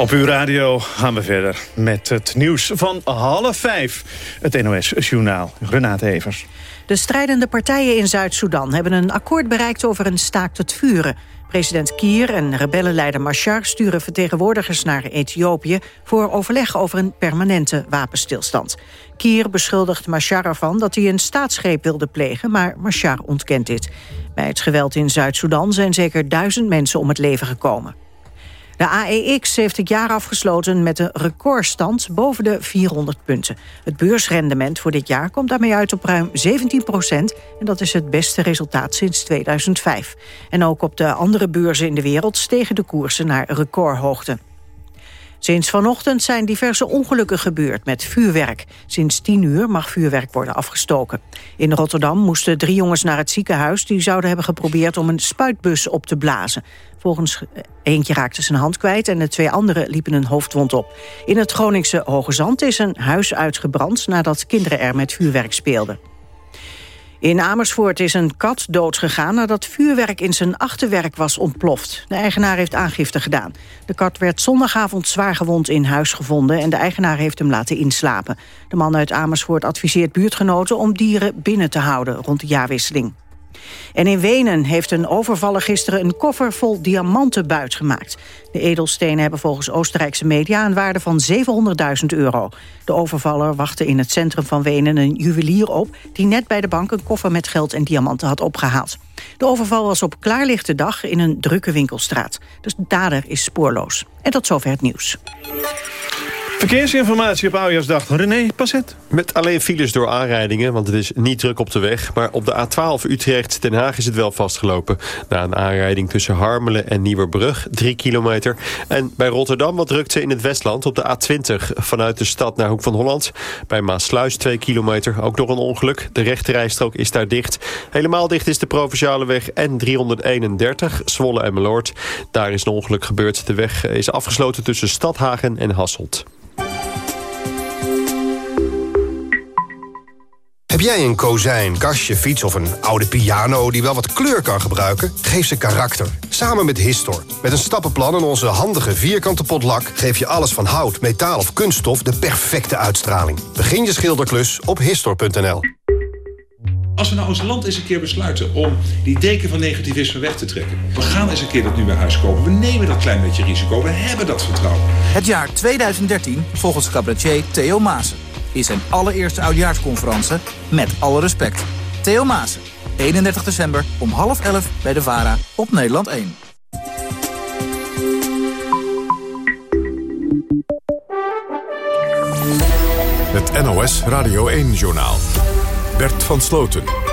Op uw radio gaan we verder met het nieuws van half vijf. Het NOS-journaal. Renate Evers. De strijdende partijen in Zuid-Soedan hebben een akkoord bereikt over een staakt het vuren. President Kier en rebellenleider Machar sturen vertegenwoordigers naar Ethiopië... voor overleg over een permanente wapenstilstand. Kier beschuldigt Machar ervan dat hij een staatsgreep wilde plegen... maar Machar ontkent dit. Bij het geweld in Zuid-Soedan zijn zeker duizend mensen om het leven gekomen. De AEX heeft het jaar afgesloten met een recordstand boven de 400 punten. Het beursrendement voor dit jaar komt daarmee uit op ruim 17 procent... en dat is het beste resultaat sinds 2005. En ook op de andere beurzen in de wereld stegen de koersen naar recordhoogte. Sinds vanochtend zijn diverse ongelukken gebeurd met vuurwerk. Sinds 10 uur mag vuurwerk worden afgestoken. In Rotterdam moesten drie jongens naar het ziekenhuis... die zouden hebben geprobeerd om een spuitbus op te blazen. Volgens eh, eentje raakte zijn hand kwijt en de twee anderen liepen een hoofdwond op. In het Groningse Hoge Zand is een huis uitgebrand... nadat kinderen er met vuurwerk speelden. In Amersfoort is een kat doodgegaan nadat vuurwerk in zijn achterwerk was ontploft. De eigenaar heeft aangifte gedaan. De kat werd zondagavond zwaargewond in huis gevonden en de eigenaar heeft hem laten inslapen. De man uit Amersfoort adviseert buurtgenoten om dieren binnen te houden rond de jaarwisseling. En in Wenen heeft een overvaller gisteren een koffer vol diamanten buitgemaakt. De edelstenen hebben volgens Oostenrijkse media een waarde van 700.000 euro. De overvaller wachtte in het centrum van Wenen een juwelier op... die net bij de bank een koffer met geld en diamanten had opgehaald. De overval was op klaarlichte dag in een drukke winkelstraat. Dus de dader is spoorloos. En tot zover het nieuws. Verkeersinformatie op Oudjaarsdag. René Passet. Met alleen files door aanrijdingen, want het is niet druk op de weg. Maar op de A12 Utrecht-Den Haag is het wel vastgelopen. Na een aanrijding tussen Harmelen en Nieuwerbrug, 3 kilometer. En bij Rotterdam wat drukte in het Westland op de A20... vanuit de stad naar Hoek van Holland. Bij Maasluis 2 kilometer, ook door een ongeluk. De rechterrijstrook is daar dicht. Helemaal dicht is de Provinciale weg N331, Zwolle en Meloord. Daar is een ongeluk gebeurd. De weg is afgesloten tussen Stadhagen en Hasselt. Heb jij een kozijn, kastje, fiets of een oude piano die wel wat kleur kan gebruiken? Geef ze karakter. Samen met Histor. Met een stappenplan en onze handige vierkante potlak... geef je alles van hout, metaal of kunststof de perfecte uitstraling. Begin je schilderklus op Histor.nl. Als we nou als land eens een keer besluiten om die deken van negativisme weg te trekken. We gaan eens een keer dat nu bij huis kopen. We nemen dat klein beetje risico. We hebben dat vertrouwen. Het jaar 2013 volgens cabaretier Theo Maassen is zijn allereerste oudjaarsconferentie met alle respect. Theo Maassen, 31 december om half elf bij de VARA op Nederland 1. Het NOS Radio 1-journaal. Bert van Sloten.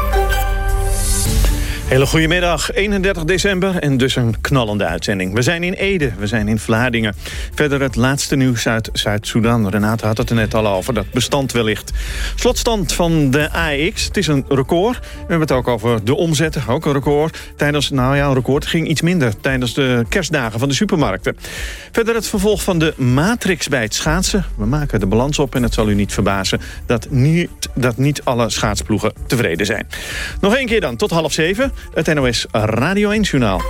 Hele goedemiddag, 31 december en dus een knallende uitzending. We zijn in Ede, we zijn in Vlaardingen. Verder het laatste nieuws uit Zuid-Soedan. Renate had het er net al over, dat bestand wellicht. Slotstand van de AX, het is een record. We hebben het ook over de omzetten, ook een record. Tijdens, nou ja, een record ging iets minder tijdens de kerstdagen van de supermarkten. Verder het vervolg van de matrix bij het schaatsen. We maken de balans op en het zal u niet verbazen... dat niet, dat niet alle schaatsploegen tevreden zijn. Nog één keer dan, tot half zeven het NOS Radio 1-journaal.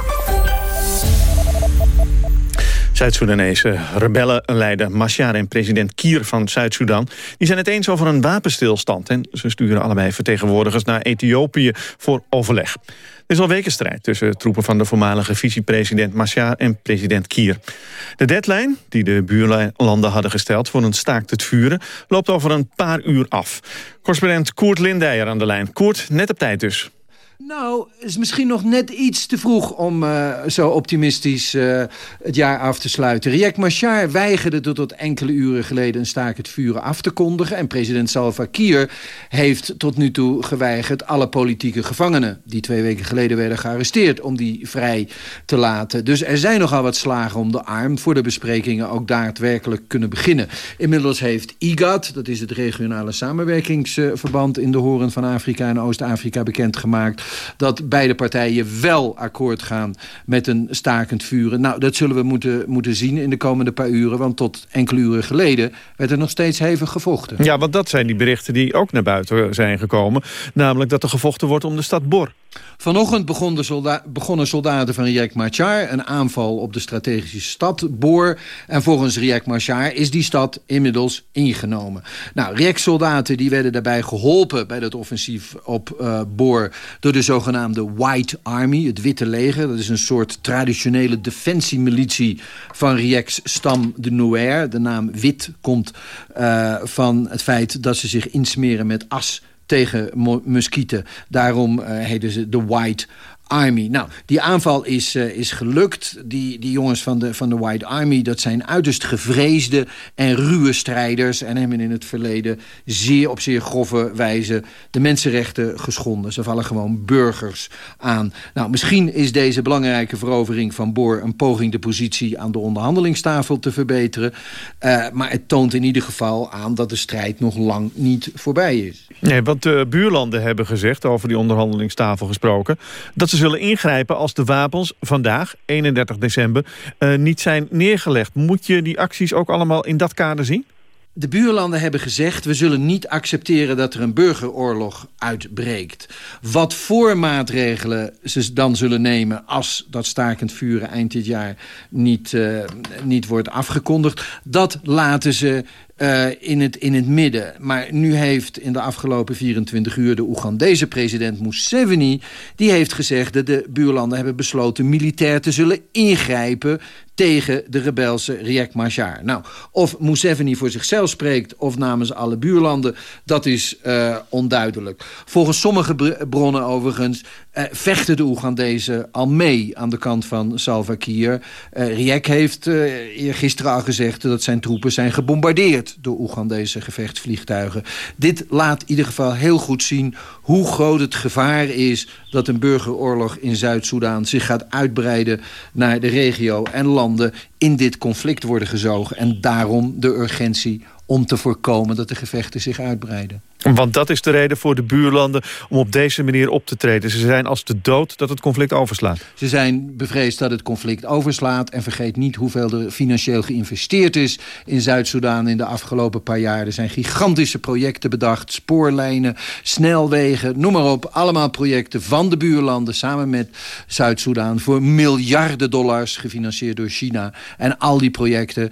Zuid-Soedanese rebellenleider Machar en president Kier van Zuid-Soedan... die zijn het eens over een wapenstilstand. En ze sturen allebei vertegenwoordigers naar Ethiopië voor overleg. Er is al weken strijd tussen troepen van de voormalige vicepresident Machar en president Kier. De deadline, die de buurlanden hadden gesteld voor een staakt het vuren... loopt over een paar uur af. Correspondent Koert Lindijer aan de lijn. Koert, net op tijd dus. Nou, is misschien nog net iets te vroeg om uh, zo optimistisch uh, het jaar af te sluiten. Riek Machar weigerde tot, tot enkele uren geleden een staak het vuren af te kondigen. En president Salva Kiir heeft tot nu toe geweigerd alle politieke gevangenen... die twee weken geleden werden gearresteerd, om die vrij te laten. Dus er zijn nogal wat slagen om de arm voor de besprekingen ook daadwerkelijk kunnen beginnen. Inmiddels heeft IGAD, dat is het regionale samenwerkingsverband in de horen van Afrika en Oost-Afrika bekendgemaakt dat beide partijen wel akkoord gaan met een stakend vuren. Nou, dat zullen we moeten, moeten zien in de komende paar uren. Want tot enkele uren geleden werd er nog steeds hevig gevochten. Ja, want dat zijn die berichten die ook naar buiten zijn gekomen. Namelijk dat er gevochten wordt om de stad Bor. Vanochtend begon de solda begonnen soldaten van Riek Machar een aanval op de strategische stad Boor. En volgens Riek Machar is die stad inmiddels ingenomen. Nou, Riek-soldaten die werden daarbij geholpen bij dat offensief op uh, Boor... door de zogenaamde White Army, het Witte Leger. Dat is een soort traditionele defensiemilitie van Riek's stam de Nouer. De naam Wit komt uh, van het feit dat ze zich insmeren met as tegen muskieten. Daarom uh, heden ze de White Army. Nou, die aanval is, uh, is gelukt. Die, die jongens van de, van de White Army, dat zijn uiterst gevreesde en ruwe strijders... en hebben in het verleden zeer op zeer grove wijze de mensenrechten geschonden. Ze vallen gewoon burgers aan. Nou, misschien is deze belangrijke verovering van Boer... een poging de positie aan de onderhandelingstafel te verbeteren. Uh, maar het toont in ieder geval aan dat de strijd nog lang niet voorbij is. Nee, want de buurlanden hebben gezegd, over die onderhandelingstafel gesproken... dat ze zullen ingrijpen als de wapens vandaag, 31 december, uh, niet zijn neergelegd. Moet je die acties ook allemaal in dat kader zien? De buurlanden hebben gezegd... we zullen niet accepteren dat er een burgeroorlog uitbreekt. Wat voor maatregelen ze dan zullen nemen... als dat stakend vuren eind dit jaar niet, uh, niet wordt afgekondigd... dat laten ze uh, in, het, in het midden. Maar nu heeft in de afgelopen 24 uur de Oegandese president Museveni... die heeft gezegd dat de buurlanden hebben besloten militair te zullen ingrijpen tegen de rebelse Riek Machar. Nou, of Museveni voor zichzelf spreekt of namens alle buurlanden... dat is uh, onduidelijk. Volgens sommige bronnen overigens uh, vechten de Oegandezen al mee... aan de kant van Salva Kiir. Uh, Riek heeft gisteren al gezegd dat zijn troepen zijn gebombardeerd... door Oegandese gevechtsvliegtuigen. Dit laat in ieder geval heel goed zien hoe groot het gevaar is... dat een burgeroorlog in Zuid-Soedan zich gaat uitbreiden naar de regio en landen in dit conflict worden gezogen. En daarom de urgentie om te voorkomen dat de gevechten zich uitbreiden. Want dat is de reden voor de buurlanden om op deze manier op te treden. Ze zijn als de dood dat het conflict overslaat. Ze zijn bevreesd dat het conflict overslaat. En vergeet niet hoeveel er financieel geïnvesteerd is in Zuid-Soedan in de afgelopen paar jaar. Er zijn gigantische projecten bedacht. Spoorlijnen, snelwegen, noem maar op. Allemaal projecten van de buurlanden samen met Zuid-Soedan... voor miljarden dollars gefinancierd door China. En al die projecten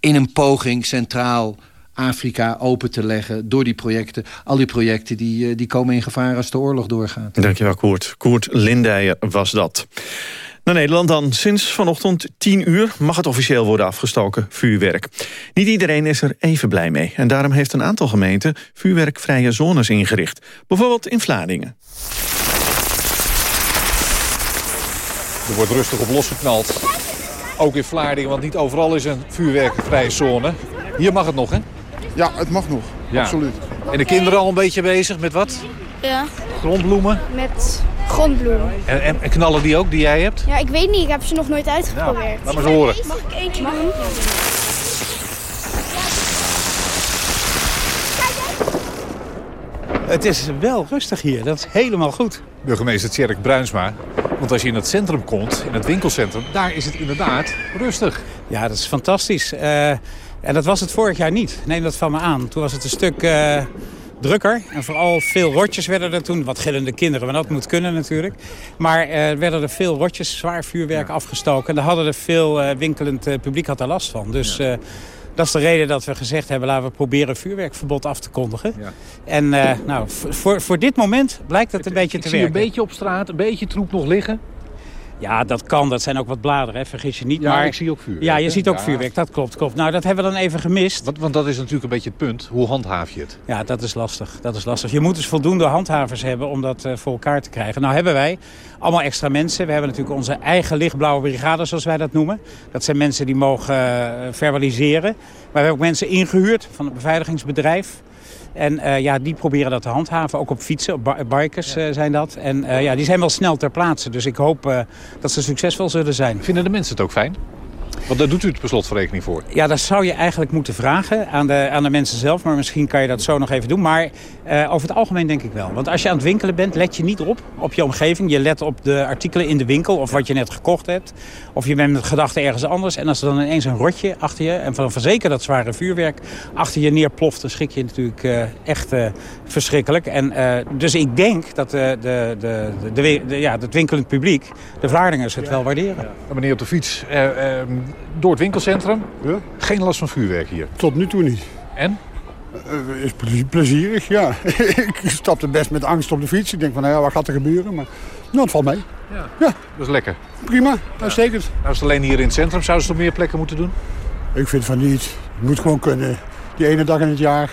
in een poging centraal Afrika open te leggen door die projecten. Al die projecten die, die komen in gevaar als de oorlog doorgaat. Dankjewel Koert. Koert Lindijer was dat. Naar Nederland dan. Sinds vanochtend 10 uur mag het officieel worden afgestoken, vuurwerk. Niet iedereen is er even blij mee. En daarom heeft een aantal gemeenten vuurwerkvrije zones ingericht. Bijvoorbeeld in Vlaardingen. Er wordt rustig op losgeknald. Ook in Vlaardingen, want niet overal is een vuurwerkvrije zone. Hier mag het nog, hè? Ja, het mag nog. Ja. Absoluut. En de kinderen al een beetje bezig met wat? Ja. Grondbloemen? Met grondbloemen. En, en, en, knallen die ook, die jij hebt? Ja, ik weet niet. Ik heb ze nog nooit uitgeprobeerd. Nou, laat maar eens horen. Mag ik eentje mag doen? Het is wel rustig hier, dat is helemaal goed. Burgemeester Tjerk Bruinsma. Want als je in het centrum komt, in het winkelcentrum... daar is het inderdaad rustig. Ja, dat is fantastisch. Uh, en dat was het vorig jaar niet. Neem dat van me aan. Toen was het een stuk uh, drukker. En vooral veel rotjes werden er toen. Wat gillende kinderen, maar dat moet kunnen natuurlijk. Maar uh, werden er veel rotjes, zwaar vuurwerk ja. afgestoken. En daar hadden er veel winkelend publiek had daar last van. Dus... Ja. Dat is de reden dat we gezegd hebben... laten we proberen vuurwerkverbod af te kondigen. Ja. En uh, nou, voor, voor dit moment blijkt het een beetje ik te zie werken. een beetje op straat, een beetje troep nog liggen. Ja, dat kan. Dat zijn ook wat bladeren, hè. vergis je niet. Ja, maar ik zie ook vuurwerk. Ja, je ziet ook ja. vuurwerk, dat klopt, klopt. Nou, dat hebben we dan even gemist. Want, want dat is natuurlijk een beetje het punt. Hoe handhaaf je het? Ja, dat is lastig. Dat is lastig. Je moet dus voldoende handhavers hebben om dat uh, voor elkaar te krijgen. Nou hebben wij allemaal extra mensen. We hebben natuurlijk onze eigen lichtblauwe brigade, zoals wij dat noemen. Dat zijn mensen die mogen uh, verbaliseren. Maar we hebben ook mensen ingehuurd van het beveiligingsbedrijf. En uh, ja, die proberen dat te handhaven. Ook op fietsen, op bikers uh, zijn dat. En uh, ja, die zijn wel snel ter plaatse. Dus ik hoop dat ze succesvol zullen zijn. Vinden de mensen het ook fijn? Want daar doet u het per slotverrekening voor. Ja, dat zou je eigenlijk moeten vragen aan de, aan de mensen zelf. Maar misschien kan je dat zo nog even doen. Maar uh, over het algemeen denk ik wel. Want als je aan het winkelen bent, let je niet op, op je omgeving. Je let op de artikelen in de winkel of wat je net gekocht hebt. Of je bent met gedachten ergens anders. En als er dan ineens een rotje achter je... en van zeker dat zware vuurwerk achter je neerploft... dan schrik je natuurlijk uh, echt uh, verschrikkelijk. En, dus ik denk dat de, de, de, de, ja, het winkelend publiek, de Vlaardingers, het wel waarderen. Ja. Meneer op de fiets, ehm, door het winkelcentrum, ja? geen last van vuurwerk hier? Tot nu toe niet. En? Uh, is plezierig, ja. ik stapte best met angst op de fiets. Ik denk van, nou ja, wat gaat er gebeuren? Maar nou, het valt mee. Ja, ja. dat is lekker. Prima, uitstekend. Nou is het alleen hier in het centrum. Zouden ze nog meer plekken moeten doen? Ik vind van niet. Het moet gewoon kunnen. Die ene dag in het jaar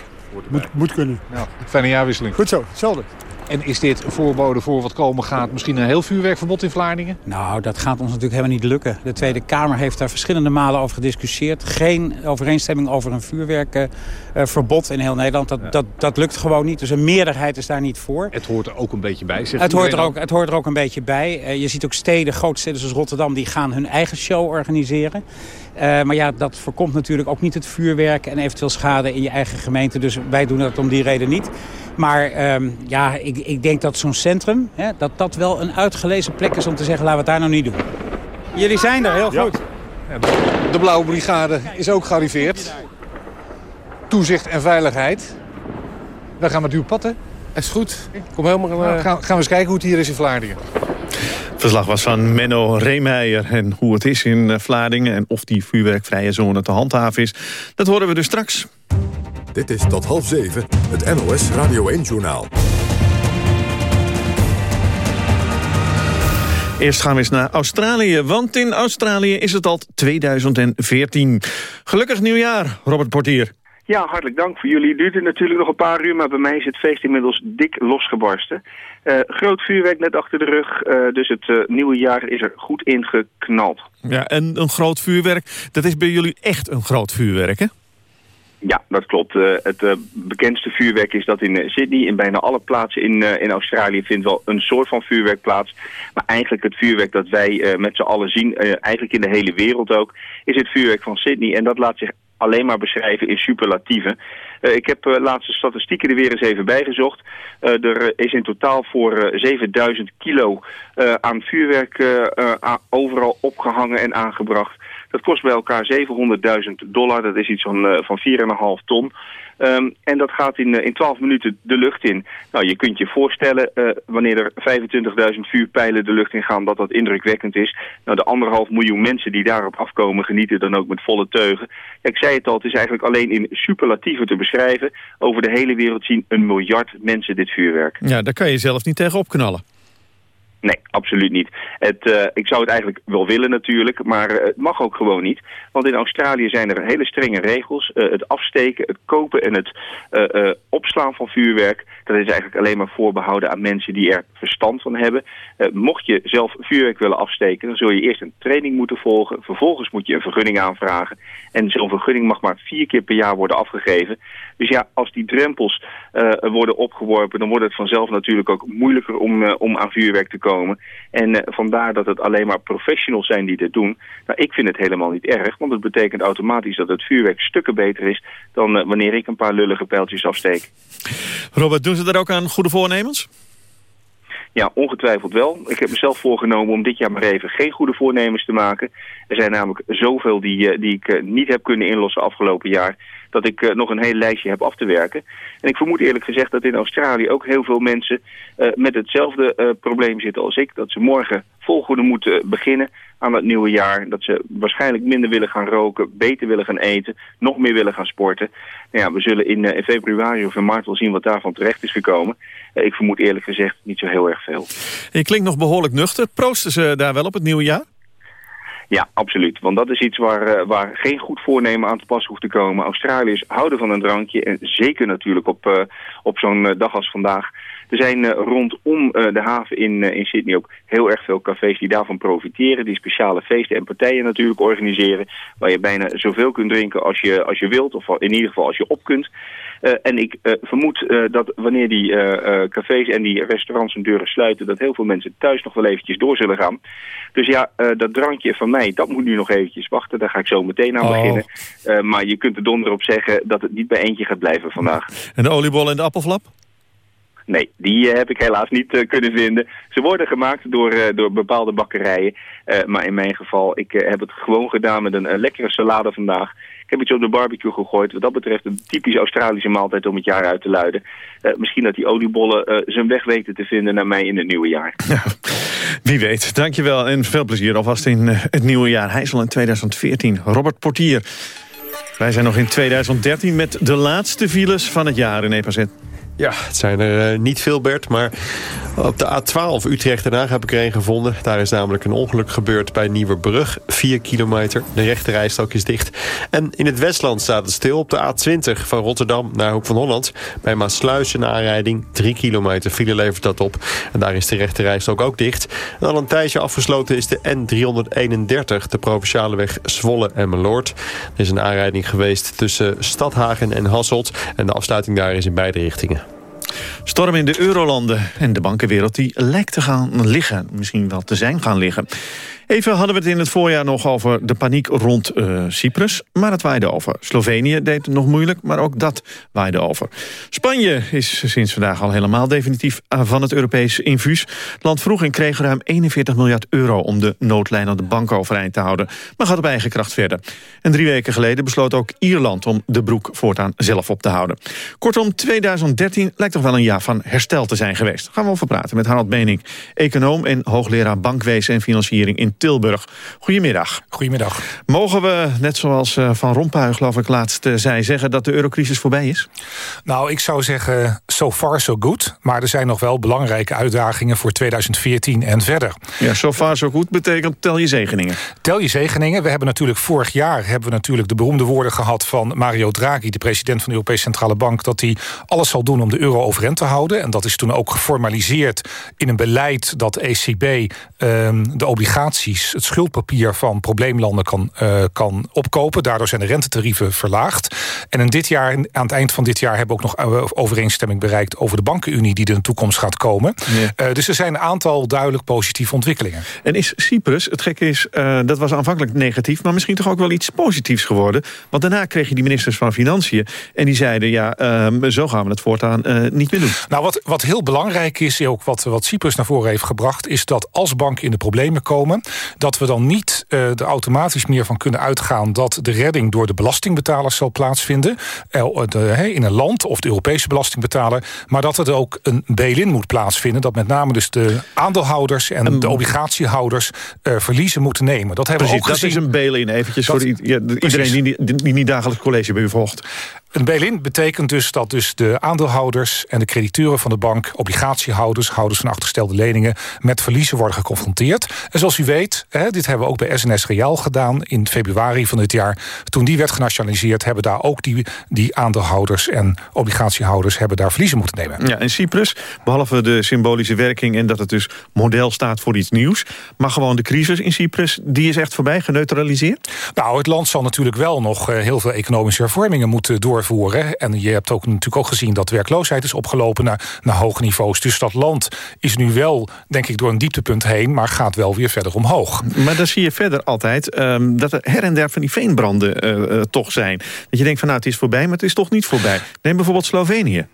moet, moet kunnen. Ja, fijne jaarwisseling. Goed zo, hetzelfde. En is dit voorbode voor wat komen gaat? Misschien een heel vuurwerkverbod in Vlaardingen? Nou, dat gaat ons natuurlijk helemaal niet lukken. De Tweede Kamer heeft daar verschillende malen over gediscussieerd. Geen overeenstemming over een vuurwerkverbod in heel Nederland. Dat, dat, dat lukt gewoon niet. Dus een meerderheid is daar niet voor. Het hoort er ook een beetje bij, het hoort, er ook, het hoort er ook een beetje bij. Uh, je ziet ook steden, grote steden zoals Rotterdam... die gaan hun eigen show organiseren. Uh, maar ja, dat voorkomt natuurlijk ook niet het vuurwerk... en eventueel schade in je eigen gemeente. Dus wij doen dat om die reden niet. Maar um, ja, ik, ik denk dat zo'n centrum, hè, dat dat wel een uitgelezen plek is om te zeggen, laten we het daar nou niet doen. Jullie zijn er, heel goed. Ja, de, de, Blauwe Brigade is ook gearriveerd. Toezicht en veiligheid. Dan gaan we het uw pad, hè? Is goed. Kom helemaal... Uh... Nou, gaan, gaan we eens kijken hoe het hier is in Vlaardingen. Verslag was van Menno Reemeijer. En hoe het is in Vlaardingen en of die vuurwerkvrije zone te handhaven is... dat horen we dus straks. Dit is tot half zeven het NOS Radio 1-journaal. Eerst gaan we eens naar Australië, want in Australië is het al 2014. Gelukkig nieuwjaar, Robert Portier. Ja, hartelijk dank voor jullie. Het duurt natuurlijk nog een paar uur, maar bij mij is het feest inmiddels dik losgebarsten. Uh, groot vuurwerk net achter de rug, uh, dus het uh, nieuwe jaar is er goed in geknald. Ja, en een groot vuurwerk, dat is bij jullie echt een groot vuurwerk, hè? Ja, dat klopt. Uh, het uh, bekendste vuurwerk is dat in uh, Sydney. In bijna alle plaatsen in, in Australië vindt wel een soort van vuurwerk plaats. Maar eigenlijk het vuurwerk dat wij met z'n allen zien, eigenlijk in de hele wereld ook, is het vuurwerk van Sydney. En dat laat zich alleen maar beschrijven in superlatieven. ik heb laatste statistieken er weer eens even bijgezocht. er is in totaal voor 7000 kilo aan vuurwerk overal opgehangen en aangebracht. Dat kost bij elkaar 700.000 dollar. Dat is iets van, uh, van 4,5 ton. Um, en dat gaat in, in 12 minuten de lucht in. Nou, je kunt je voorstellen, uh, wanneer er 25.000 vuurpijlen de lucht in gaan, dat dat indrukwekkend is. Nou, de anderhalf miljoen mensen die daarop afkomen, genieten dan ook met volle teugen. Ik zei het al, het is eigenlijk alleen in superlatieven te beschrijven. Over de hele wereld zien een miljard mensen dit vuurwerk. Ja, daar kan je zelf niet tegen opknallen. Nee, absoluut niet. Het, uh, ik zou het eigenlijk wel willen natuurlijk, maar uh, het mag ook gewoon niet. Want in Australië zijn er hele strenge regels. Uh, het afsteken, het kopen en het opslaan van vuurwerk... dat is eigenlijk alleen maar voorbehouden aan mensen die er verstand van hebben. mocht je zelf vuurwerk willen afsteken, dan zul je eerst een training moeten volgen. Vervolgens moet je een vergunning aanvragen. En zo'n vergunning mag maar vier keer per jaar worden afgegeven. Dus ja, als die drempels worden opgeworpen... dan wordt het vanzelf natuurlijk ook moeilijker om, om aan vuurwerk te komen. En uh, vandaar dat het alleen maar professionals zijn die dit doen. Nou, ik vind het helemaal niet erg, want het betekent automatisch dat het vuurwerk stukken beter is dan uh, wanneer ik een paar lullige pijltjes afsteek. Robert, doen ze daar ook aan goede voornemens? Ja, ongetwijfeld wel. Ik heb mezelf voorgenomen om dit jaar maar even geen goede voornemens te maken. Er zijn namelijk zoveel die, uh, die ik niet heb kunnen inlossen afgelopen jaar dat ik uh, nog een heel lijstje heb af te werken. En ik vermoed eerlijk gezegd dat in Australië ook heel veel mensen uh, met hetzelfde uh, probleem zitten als ik. Dat ze morgen volgorde moeten beginnen aan het nieuwe jaar. Dat ze waarschijnlijk minder willen gaan roken, beter willen gaan eten, nog meer willen gaan sporten. Nou ja, we zullen in, in februari of in maart wel zien wat daarvan terecht is gekomen. ik vermoed eerlijk gezegd niet zo heel erg veel. Je klinkt nog behoorlijk nuchter. Proosten ze daar wel op het nieuwe jaar? Ja, absoluut. Want dat is iets waar, uh, waar geen goed voornemen aan te pas hoeft te komen. Australiërs houden van een drankje. En zeker natuurlijk op, uh, op zo'n uh, dag als vandaag. Er zijn rondom de haven in, in Sydney ook heel erg veel cafés die daarvan profiteren. Die speciale feesten en partijen natuurlijk organiseren. Waar je bijna zoveel kunt drinken als je, als je wilt. Of in ieder geval als je op kunt. Uh, en ik uh, vermoed uh, dat wanneer die cafés en die restaurants hun deuren sluiten... dat heel veel mensen thuis nog wel eventjes door zullen gaan. Dus ja, dat drankje van mij, dat moet nu nog eventjes wachten. Daar ga ik zo meteen aan oh. beginnen. maar je kunt er donder op zeggen dat het niet bij eentje gaat blijven vandaag. En de oliebol en de appelflap? Nee, die heb ik helaas niet kunnen vinden. Ze worden gemaakt door, door bepaalde bakkerijen. maar in mijn geval, ik heb het gewoon gedaan met een lekkere salade vandaag. Ik heb iets op de barbecue gegooid. Wat dat betreft een typisch Australische maaltijd om het jaar uit te luiden. Misschien dat die oliebollen zijn weg weten te vinden naar mij in het nieuwe jaar. Ja, wie weet. Dankjewel en veel plezier alvast in het nieuwe jaar. Heijsel in 2014. Robert Portier. Wij zijn nog in 2013 met de laatste files van het jaar in EPZ. Ja, het zijn er uh, niet veel, Bert. Maar op de A12 Utrecht-Den Haag heb ik er een gevonden. Daar is namelijk een ongeluk gebeurd bij Nieuwerbrug. 4 kilometer. De rechterrijstok is dicht. En in het Westland staat het stil op de A20 van Rotterdam naar Hoek van Holland. Bij Maasluis een aanrijding. 3 kilometer file levert dat op. En daar is de rechterrijstok ook dicht. En al een tijdje afgesloten is de N331. De provinciale weg Zwolle en Meloord. Er is een aanrijding geweest tussen Stadhagen en Hasselt. En de afsluiting daar is in beide richtingen. Storm in de eurolanden en de bankenwereld die lijkt te gaan liggen. Misschien wel te zijn gaan liggen. Even hadden we het in het voorjaar nog over de paniek rond uh, Cyprus. Maar het waaide over. Slovenië deed het nog moeilijk, maar ook dat waaide over. Spanje is sinds vandaag al helemaal definitief van het Europese infuus. Het land vroeg en kreeg ruim 41 miljard euro... om de noodlijnende bank overeind te houden. Maar gaat op eigen kracht verder. En drie weken geleden besloot ook Ierland om de broek voortaan zelf op te houden. Kortom, 2013 lijkt toch wel een jaar van herstel te zijn geweest. gaan we over praten met Harald Benink, econoom en hoogleraar bankwezen en financiering in Tilburg. Goedemiddag. Goedemiddag. Mogen we, net zoals eh, Van Rompuy geloof ik laatst eh, zei... zeggen dat de eurocrisis voorbij is? Nou, ik zou zeggen so far so good. Maar er zijn nog wel belangrijke uitdagingen voor 2014 en verder. Ja, so far so good betekent tel je zegeningen. Tel je zegeningen. We hebben natuurlijk vorig jaar hebben we natuurlijk de beroemde woorden gehad... van Mario Draghi, de president van de Europese Centrale Bank... dat hij alles zal doen om de euro overeind te houden. En dat is toen ook geformaliseerd in een beleid dat ECB ehm, de obligaties het schuldpapier van probleemlanden kan, uh, kan opkopen. Daardoor zijn de rentetarieven verlaagd. En in dit jaar, aan het eind van dit jaar hebben we ook nog eh, overeenstemming bereikt over de bankenunie die er in de toekomst gaat komen. Ja. Uh, dus er zijn een aantal duidelijk positieve ontwikkelingen. En is Cyprus, het gekke is, uh, dat was aanvankelijk negatief, maar misschien toch ook wel iets positiefs geworden. Want daarna kreeg je die ministers van Financiën en die zeiden, ja, uh, zo gaan we het voortaan niet meer doen. Nou, wat, wat heel belangrijk is, ook wat, wat Cyprus naar voren heeft gebracht, is dat als banken in de problemen komen, dat we dan niet uh, er automatisch meer van kunnen uitgaan... dat de redding door de belastingbetalers zal plaatsvinden... De, in een land of de Europese belastingbetaler... maar dat er ook een bail-in moet plaatsvinden... dat met name dus de aandeelhouders en de obligatiehouders... Uh, verliezen moeten nemen. Dat hebben Precies, we ook gezien. dat is een bail-in, eventjes voor iedereen die, die, niet dagelijks college bij u volgt. Een bail-in betekent dus dat dus de aandeelhouders en de crediteuren van de bank... obligatiehouders, houders van achtergestelde leningen... met verliezen worden geconfronteerd. En zoals u weet, hè, dit hebben we ook bij SNS Real gedaan... in februari van dit jaar. Toen die werd genationaliseerd... hebben daar ook die, die aandeelhouders en obligatiehouders... hebben daar verliezen moeten nemen. Ja, en Cyprus, behalve de symbolische werking... en dat het dus model staat voor iets nieuws... maar gewoon de crisis in Cyprus, die is echt voorbij, geneutraliseerd? Nou, het land zal natuurlijk wel nog eh, heel veel economische hervormingen moeten doorvoeren en je hebt ook natuurlijk ook gezien dat werkloosheid is opgelopen naar, naar hoge niveaus. Dus dat land is nu wel, denk ik, door een dieptepunt heen, maar gaat wel weer verder omhoog. Maar dan zie je verder altijd um, dat er her en der van die veenbranden uh, uh, toch zijn. Dat je denkt van nou het is voorbij, maar het is toch niet voorbij. Neem bijvoorbeeld Slovenië.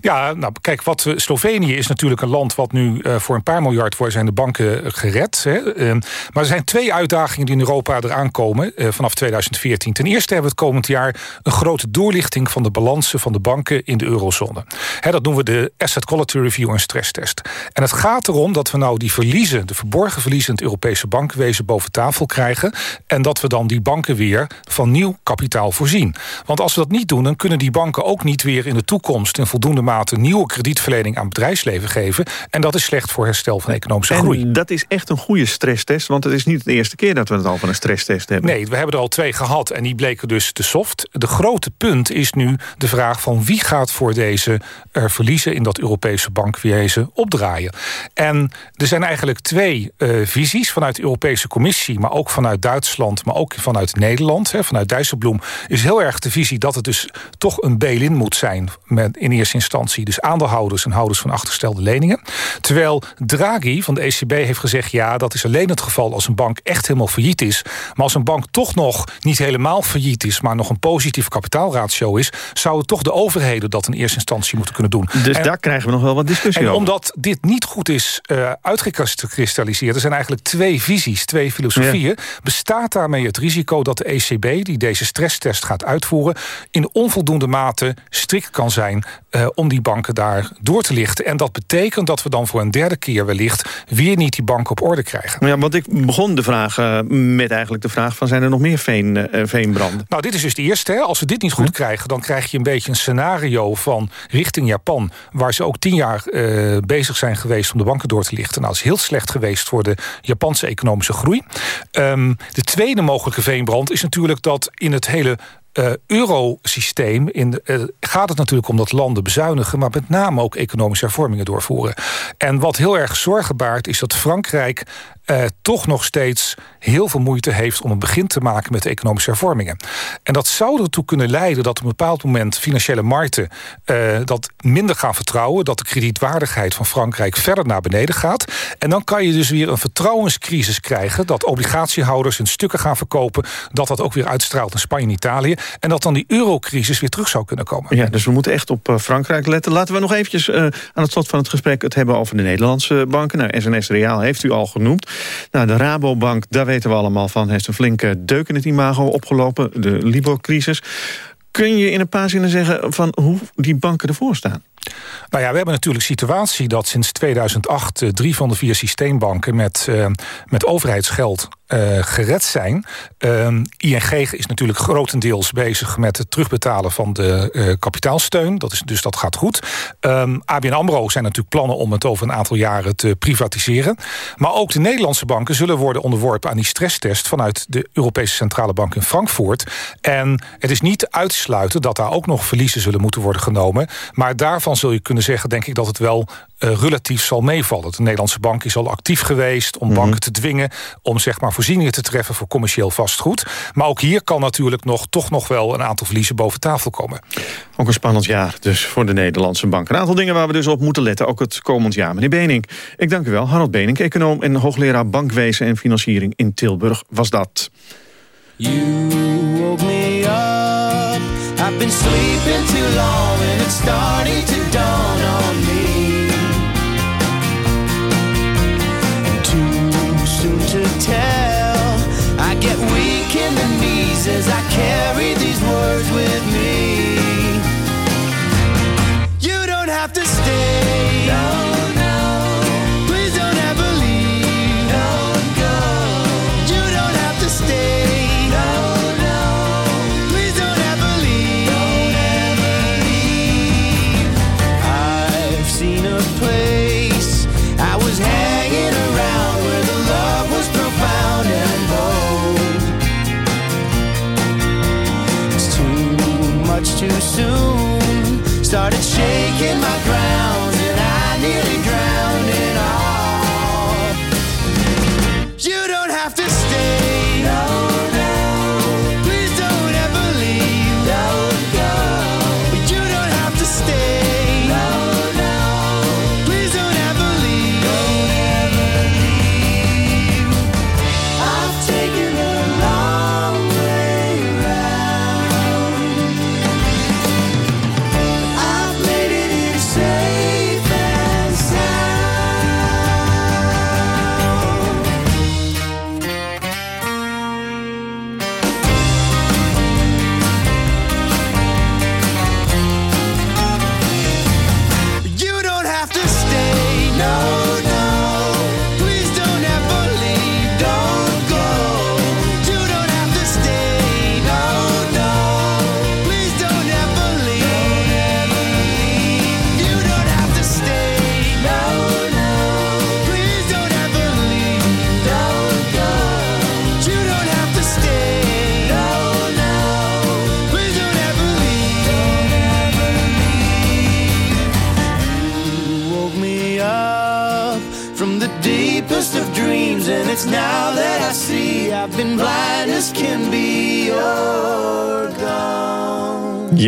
Ja, nou kijk, wat Slovenië is natuurlijk een land wat nu uh, voor een paar miljard voor zijn de banken gered. Hè. Uh, maar er zijn twee uitdagingen die in Europa eraan komen vanaf 2014. Ten eerste hebben we het komend jaar een grote doorlichting van de balansen van de banken in de eurozone. Hè, dat noemen we de Asset Quality Review en stresstest. En het gaat erom dat we nou die verliezen, de verborgen verliezen in het Europese bankenwezen boven tafel krijgen. En dat we dan die banken weer van nieuw kapitaal voorzien. Want als we dat niet doen, dan kunnen die banken ook niet weer in de toekomst in voldoende onvoldoende mate nieuwe kredietverlening aan het bedrijfsleven geven. En dat is slecht voor herstel van economische en groei. dat is echt een goede stresstest, want het is niet de eerste keer dat we het al van een stresstest hebben. Nee, we hebben er al twee gehad en die bleken dus te soft. De grote punt is nu de vraag van wie gaat voor deze uh, verliezen in dat Europese bankwezen opdraaien. En er zijn eigenlijk twee uh, visies vanuit de Europese Commissie, maar ook vanuit Duitsland, maar ook vanuit Nederland. Hè, vanuit Dijsselbloem is heel erg de visie dat het dus toch een bail-in moet zijn met in eerste instantie. Dus aandeelhouders en houders van achterstelde leningen. Terwijl Draghi van de ECB heeft gezegd... ja, dat is alleen het geval als een bank echt helemaal failliet is. Maar als een bank toch nog niet helemaal failliet is... maar nog een positief kapitaalratio is... zouden toch de overheden dat in eerste instantie moeten kunnen doen. Dus en, daar krijgen we nog wel wat discussie en over. omdat dit niet goed is uh, uitgekristalliseerd... er zijn eigenlijk twee visies, twee filosofieën... Ja. bestaat daarmee het risico dat de ECB, die deze stresstest gaat uitvoeren... in onvoldoende mate strikt kan zijn... Uh, om die banken daar door te lichten. En dat betekent dat we dan voor een derde keer wellicht... weer niet die banken op orde krijgen. Ja, want ik begon de vraag uh, met eigenlijk de vraag... van zijn er nog meer veen, uh, veenbranden? Nou, dit is dus de eerste. Hè. Als we dit niet goed hm? krijgen... dan krijg je een beetje een scenario van richting Japan... waar ze ook tien jaar uh, bezig zijn geweest om de banken door te lichten. Nou, dat is heel slecht geweest voor de Japanse economische groei. Um, de tweede mogelijke veenbrand is natuurlijk dat in het hele uh, eurosysteem in, uh, gaat het natuurlijk om dat landen bezuinigen... maar met name ook economische hervormingen doorvoeren. En wat heel erg zorgen baart is dat Frankrijk... Uh, toch nog steeds heel veel moeite heeft om een begin te maken met de economische hervormingen. En dat zou ertoe kunnen leiden dat op een bepaald moment financiële markten uh, dat minder gaan vertrouwen, dat de kredietwaardigheid van Frankrijk verder naar beneden gaat. En dan kan je dus weer een vertrouwenscrisis krijgen, dat obligatiehouders hun stukken gaan verkopen, dat dat ook weer uitstraalt in Spanje en Italië, en dat dan die eurocrisis weer terug zou kunnen komen. Ja, dus we moeten echt op uh, Frankrijk letten. Laten we nog eventjes aan het slot van het gesprek het hebben over de Nederlandse banken. Nou, SNS Reaal heeft u al genoemd. Nou, de Rabobank, daar weten we allemaal van... heeft een flinke deuk in het imago opgelopen, de Libor-crisis. Kun je in een paar zinnen zeggen van hoe die banken ervoor staan? Nou ja, we hebben natuurlijk een situatie dat sinds 2008... drie van de vier systeembanken met, uh, met overheidsgeld uh, gered zijn. ING is natuurlijk grotendeels bezig met het terugbetalen van de kapitaalsteun. Dat is, dus dat gaat goed. ABN AMRO zijn natuurlijk plannen om het over een aantal jaren te privatiseren. Maar ook de Nederlandse banken zullen worden onderworpen aan die stresstest... vanuit de Europese Centrale Bank in Frankfurt. En het is niet te sluiten dat daar ook nog verliezen zullen moeten worden genomen. Maar daarvan zul je kunnen zeggen, denk ik, dat het wel uh, relatief zal meevallen. De Nederlandse bank is al actief geweest om mm -hmm. banken te dwingen... om zeg maar voorzieningen te treffen voor commercieel vastgoed. Maar ook hier kan natuurlijk nog, toch nog wel een aantal verliezen boven tafel komen. Ook een spannend jaar dus voor de Nederlandse bank. Een aantal dingen waar we dus op moeten letten, ook het komend jaar. Meneer Benink, ik dank u wel. Harold Benink, econoom en hoogleraar bankwezen en financiering in Tilburg was dat. You woke me up. I've been sleeping too long and it's starting to dawn on me. Too soon to tell. I get weak in the knees as I carry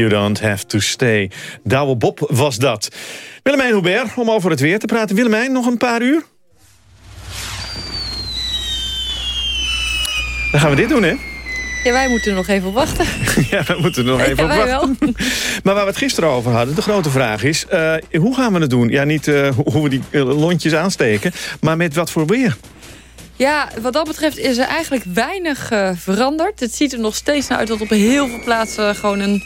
You don't have to stay. Douwe Bob was dat. Willemijn Hubert, om over het weer te praten. Willemijn, nog een paar uur? Dan gaan we dit doen, hè? Ja, wij moeten nog even wachten. Ja, we moeten nog even Ja, wachten. Maar waar we het gisteren over hadden, de grote vraag is... eh, hoe gaan we het doen? Ja, niet eh, hoe we die eh, lontjes aansteken, maar met wat voor weer? Ja, wat dat betreft is er eigenlijk weinig veranderd. Het ziet er nog steeds naar uit dat op heel veel plaatsen gewoon een,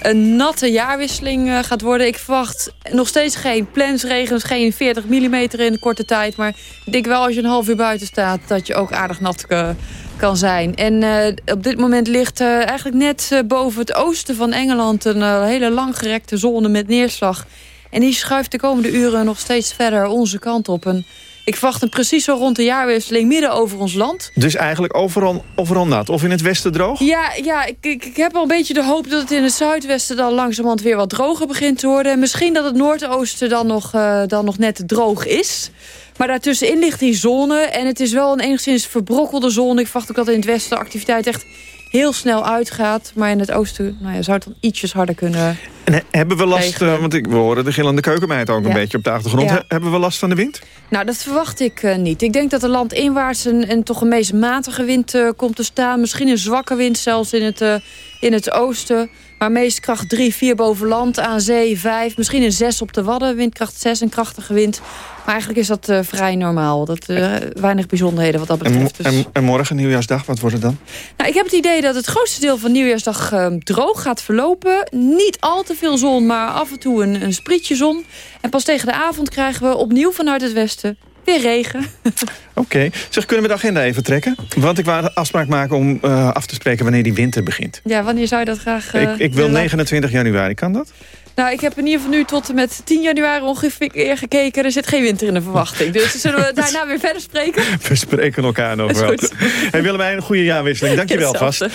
een natte jaarwisseling eh, gaat worden. Ik verwacht nog steeds geen plensregens, geen 40 mm in korte tijd. Maar ik denk wel als je een half uur buiten staat dat je ook aardig nat eh, kan zijn. En eh, op dit moment ligt eigenlijk net boven het oosten van Engeland... een hele langgerekte zone met neerslag. En die schuift de komende uren nog steeds verder onze kant op. ik verwacht hem precies zo rond de jaarwisseling midden over ons land. Dus eigenlijk overal, overal nat. Of in het westen droog? Ja, ja ik, ik, ik heb wel een beetje de hoop dat het in het zuidwesten... dan langzamerhand weer wat droger begint te worden. En misschien dat het noordoosten dan nog, eh, dan nog net droog is. Maar daartussenin ligt die zone. En het is wel een enigszins verbrokkelde zone. Ik verwacht ook dat in het westen de activiteit echt heel snel uitgaat. Maar in het oosten nou ja, zou het dan ietsjes harder kunnen... En he- hebben we last, eh, want ik, we horen de gillende keukenmeid ook een beetje op de achtergrond. Ja. Hebben we last van de wind? Nou, dat verwacht ik eh, niet. Ik denk dat er landinwaarts een, een toch een meest matige wind eh, komt te staan. Misschien een zwakke wind zelfs in het, in het oosten. Maar meest kracht 3, 4 boven land, aan zee 5. Misschien een 6 op de Wadden, windkracht 6, een krachtige wind. Maar eigenlijk is dat eh, vrij normaal. Dat, eh, weinig bijzonderheden wat dat En, betreft. Dus... en, en morgen, nieuwjaarsdag, wat wordt het dan? Nou, ik heb het idee dat het grootste deel van nieuwjaarsdag eh, droog gaat verlopen. Niet al te veel zon, maar af en toe een, een sprietje zon. En pas tegen de avond krijgen we opnieuw vanuit het westen weer regen. Oké. Zeg, kunnen we de agenda even trekken? Want ik wou een afspraak maken om eh, af te spreken wanneer die winter begint. Ja, wanneer zou je dat graag eh, ik, ik wil willen? 29 januari, kan dat? Nou, ik heb in ieder geval nu tot en met 10 januari ongeveer gekeken. Er zit geen winter in de verwachting. Dus zullen we daarna weer verder spreken? We spreken elkaar nog wel. Hey, Willemijn, een goede jaarwisseling. Dankjewel Ja, vast.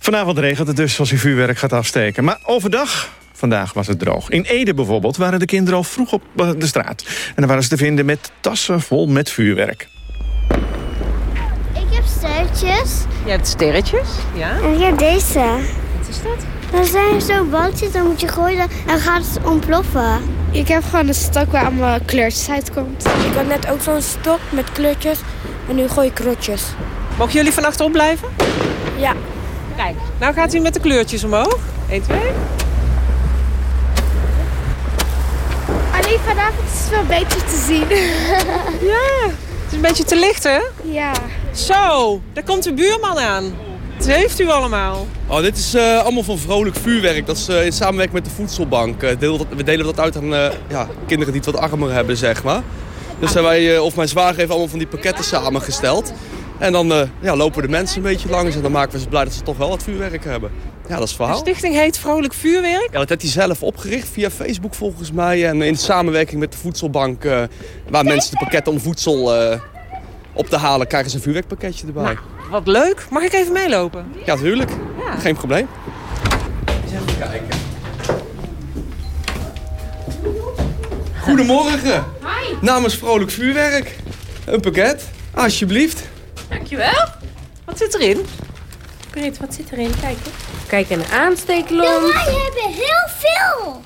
Vanavond regent het dus als u vuurwerk gaat afsteken. Maar overdag... Vandaag was het droog. In Ede bijvoorbeeld waren de kinderen al vroeg op eh, de straat. En dan waren ze te vinden met tassen vol met vuurwerk. Ik heb sterretjes. Je hebt sterretjes, ja. En ik heb deze. Wat is dat? Dat zijn zo balletjes, dan moet je gooien en dan gaat het ontploffen. Ik heb gewoon een stok waar allemaal kleurtjes uitkomt. Ik had net ook zo'n stok met kleurtjes en nu gooi ik rotjes. Mogen jullie van achterop blijven? Ja. Kijk, nou gaat hij met de kleurtjes omhoog. 1, 2. Alleen vanavond is het wel beter te zien. Ja, het is een beetje te licht, hè? Ja. Zo, daar komt de buurman aan. Wat heeft u allemaal? Oh, dit is eh, allemaal van vrolijk vuurwerk. Dat is eh, in samenwerking met de voedselbank. Deel dat- we delen dat uit aan ja, kinderen die het wat armer hebben, zeg maar. Dus hebben wij, of mijn zwager heeft allemaal van die pakketten samengesteld. En dan ja, lopen de mensen een beetje langs en dan maken we ze blij dat ze toch wel wat vuurwerk hebben. Ja, dat is het De verhaal. stichting heet Vrolijk Vuurwerk. Ja, dat heeft hij zelf opgericht via Facebook volgens mij. En in samenwerking met de voedselbank, waar mensen de pakketten om voedsel op te halen, krijgen ze een vuurwerkpakketje erbij. Nou, wat leuk. Mag ik even meelopen? Ja, natuurlijk. Geen probleem. Even kijken. Goedemorgen. Namens Vrolijk Vuurwerk. Een pakket, alsjeblieft. Dankjewel. Wat zit erin? Brit, wat zit erin? Kijk. Kijk, een aansteeklont. Ja, wij hebben heel veel.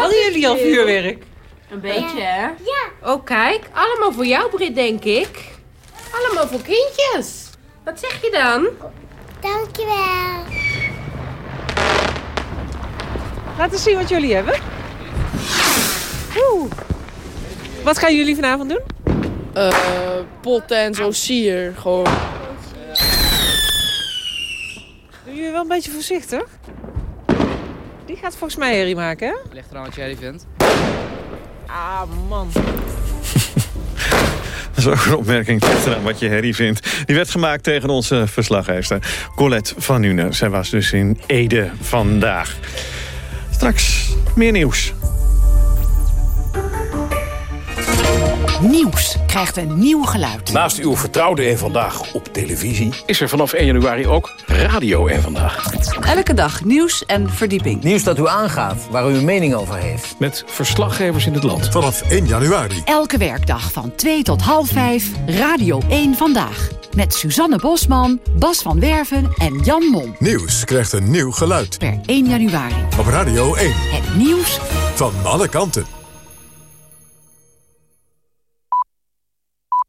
Hadden jullie al vuurwerk? Een beetje, hè? Ja. Oh, kijk. Allemaal voor jou, Brit, denk ik. Allemaal voor kindjes. Wat zeg je dan? Dankjewel. Laten zien wat jullie hebben. Oeh. Wat gaan jullie vanavond doen? Eh, potten en zo sier. Gewoon. Doe jullie wel een beetje voorzichtig? Die gaat volgens mij herrie maken, hè? Ligt eraan wat jij vindt. Ah, man. Is ook een opmerking aan wat je herrie vindt. Die werd gemaakt tegen onze verslaggever Colette van Nuenen. Zij was dus in Ede vandaag. Straks meer nieuws. Nieuws krijgt een nieuw geluid. Naast uw vertrouwde en vandaag op televisie... is er vanaf 1 januari ook radio en vandaag. Elke dag nieuws en verdieping. Nieuws dat u aangaat, waar u een mening over heeft. Met verslaggevers in het land. Vanaf 1 januari. Elke werkdag van 2 tot half 5, Radio 1 Vandaag. Met Suzanne Bosman, Bas van Werven en Jan Mom. Nieuws krijgt een nieuw geluid. Per 1 januari. Op Radio 1. Het nieuws van alle kanten.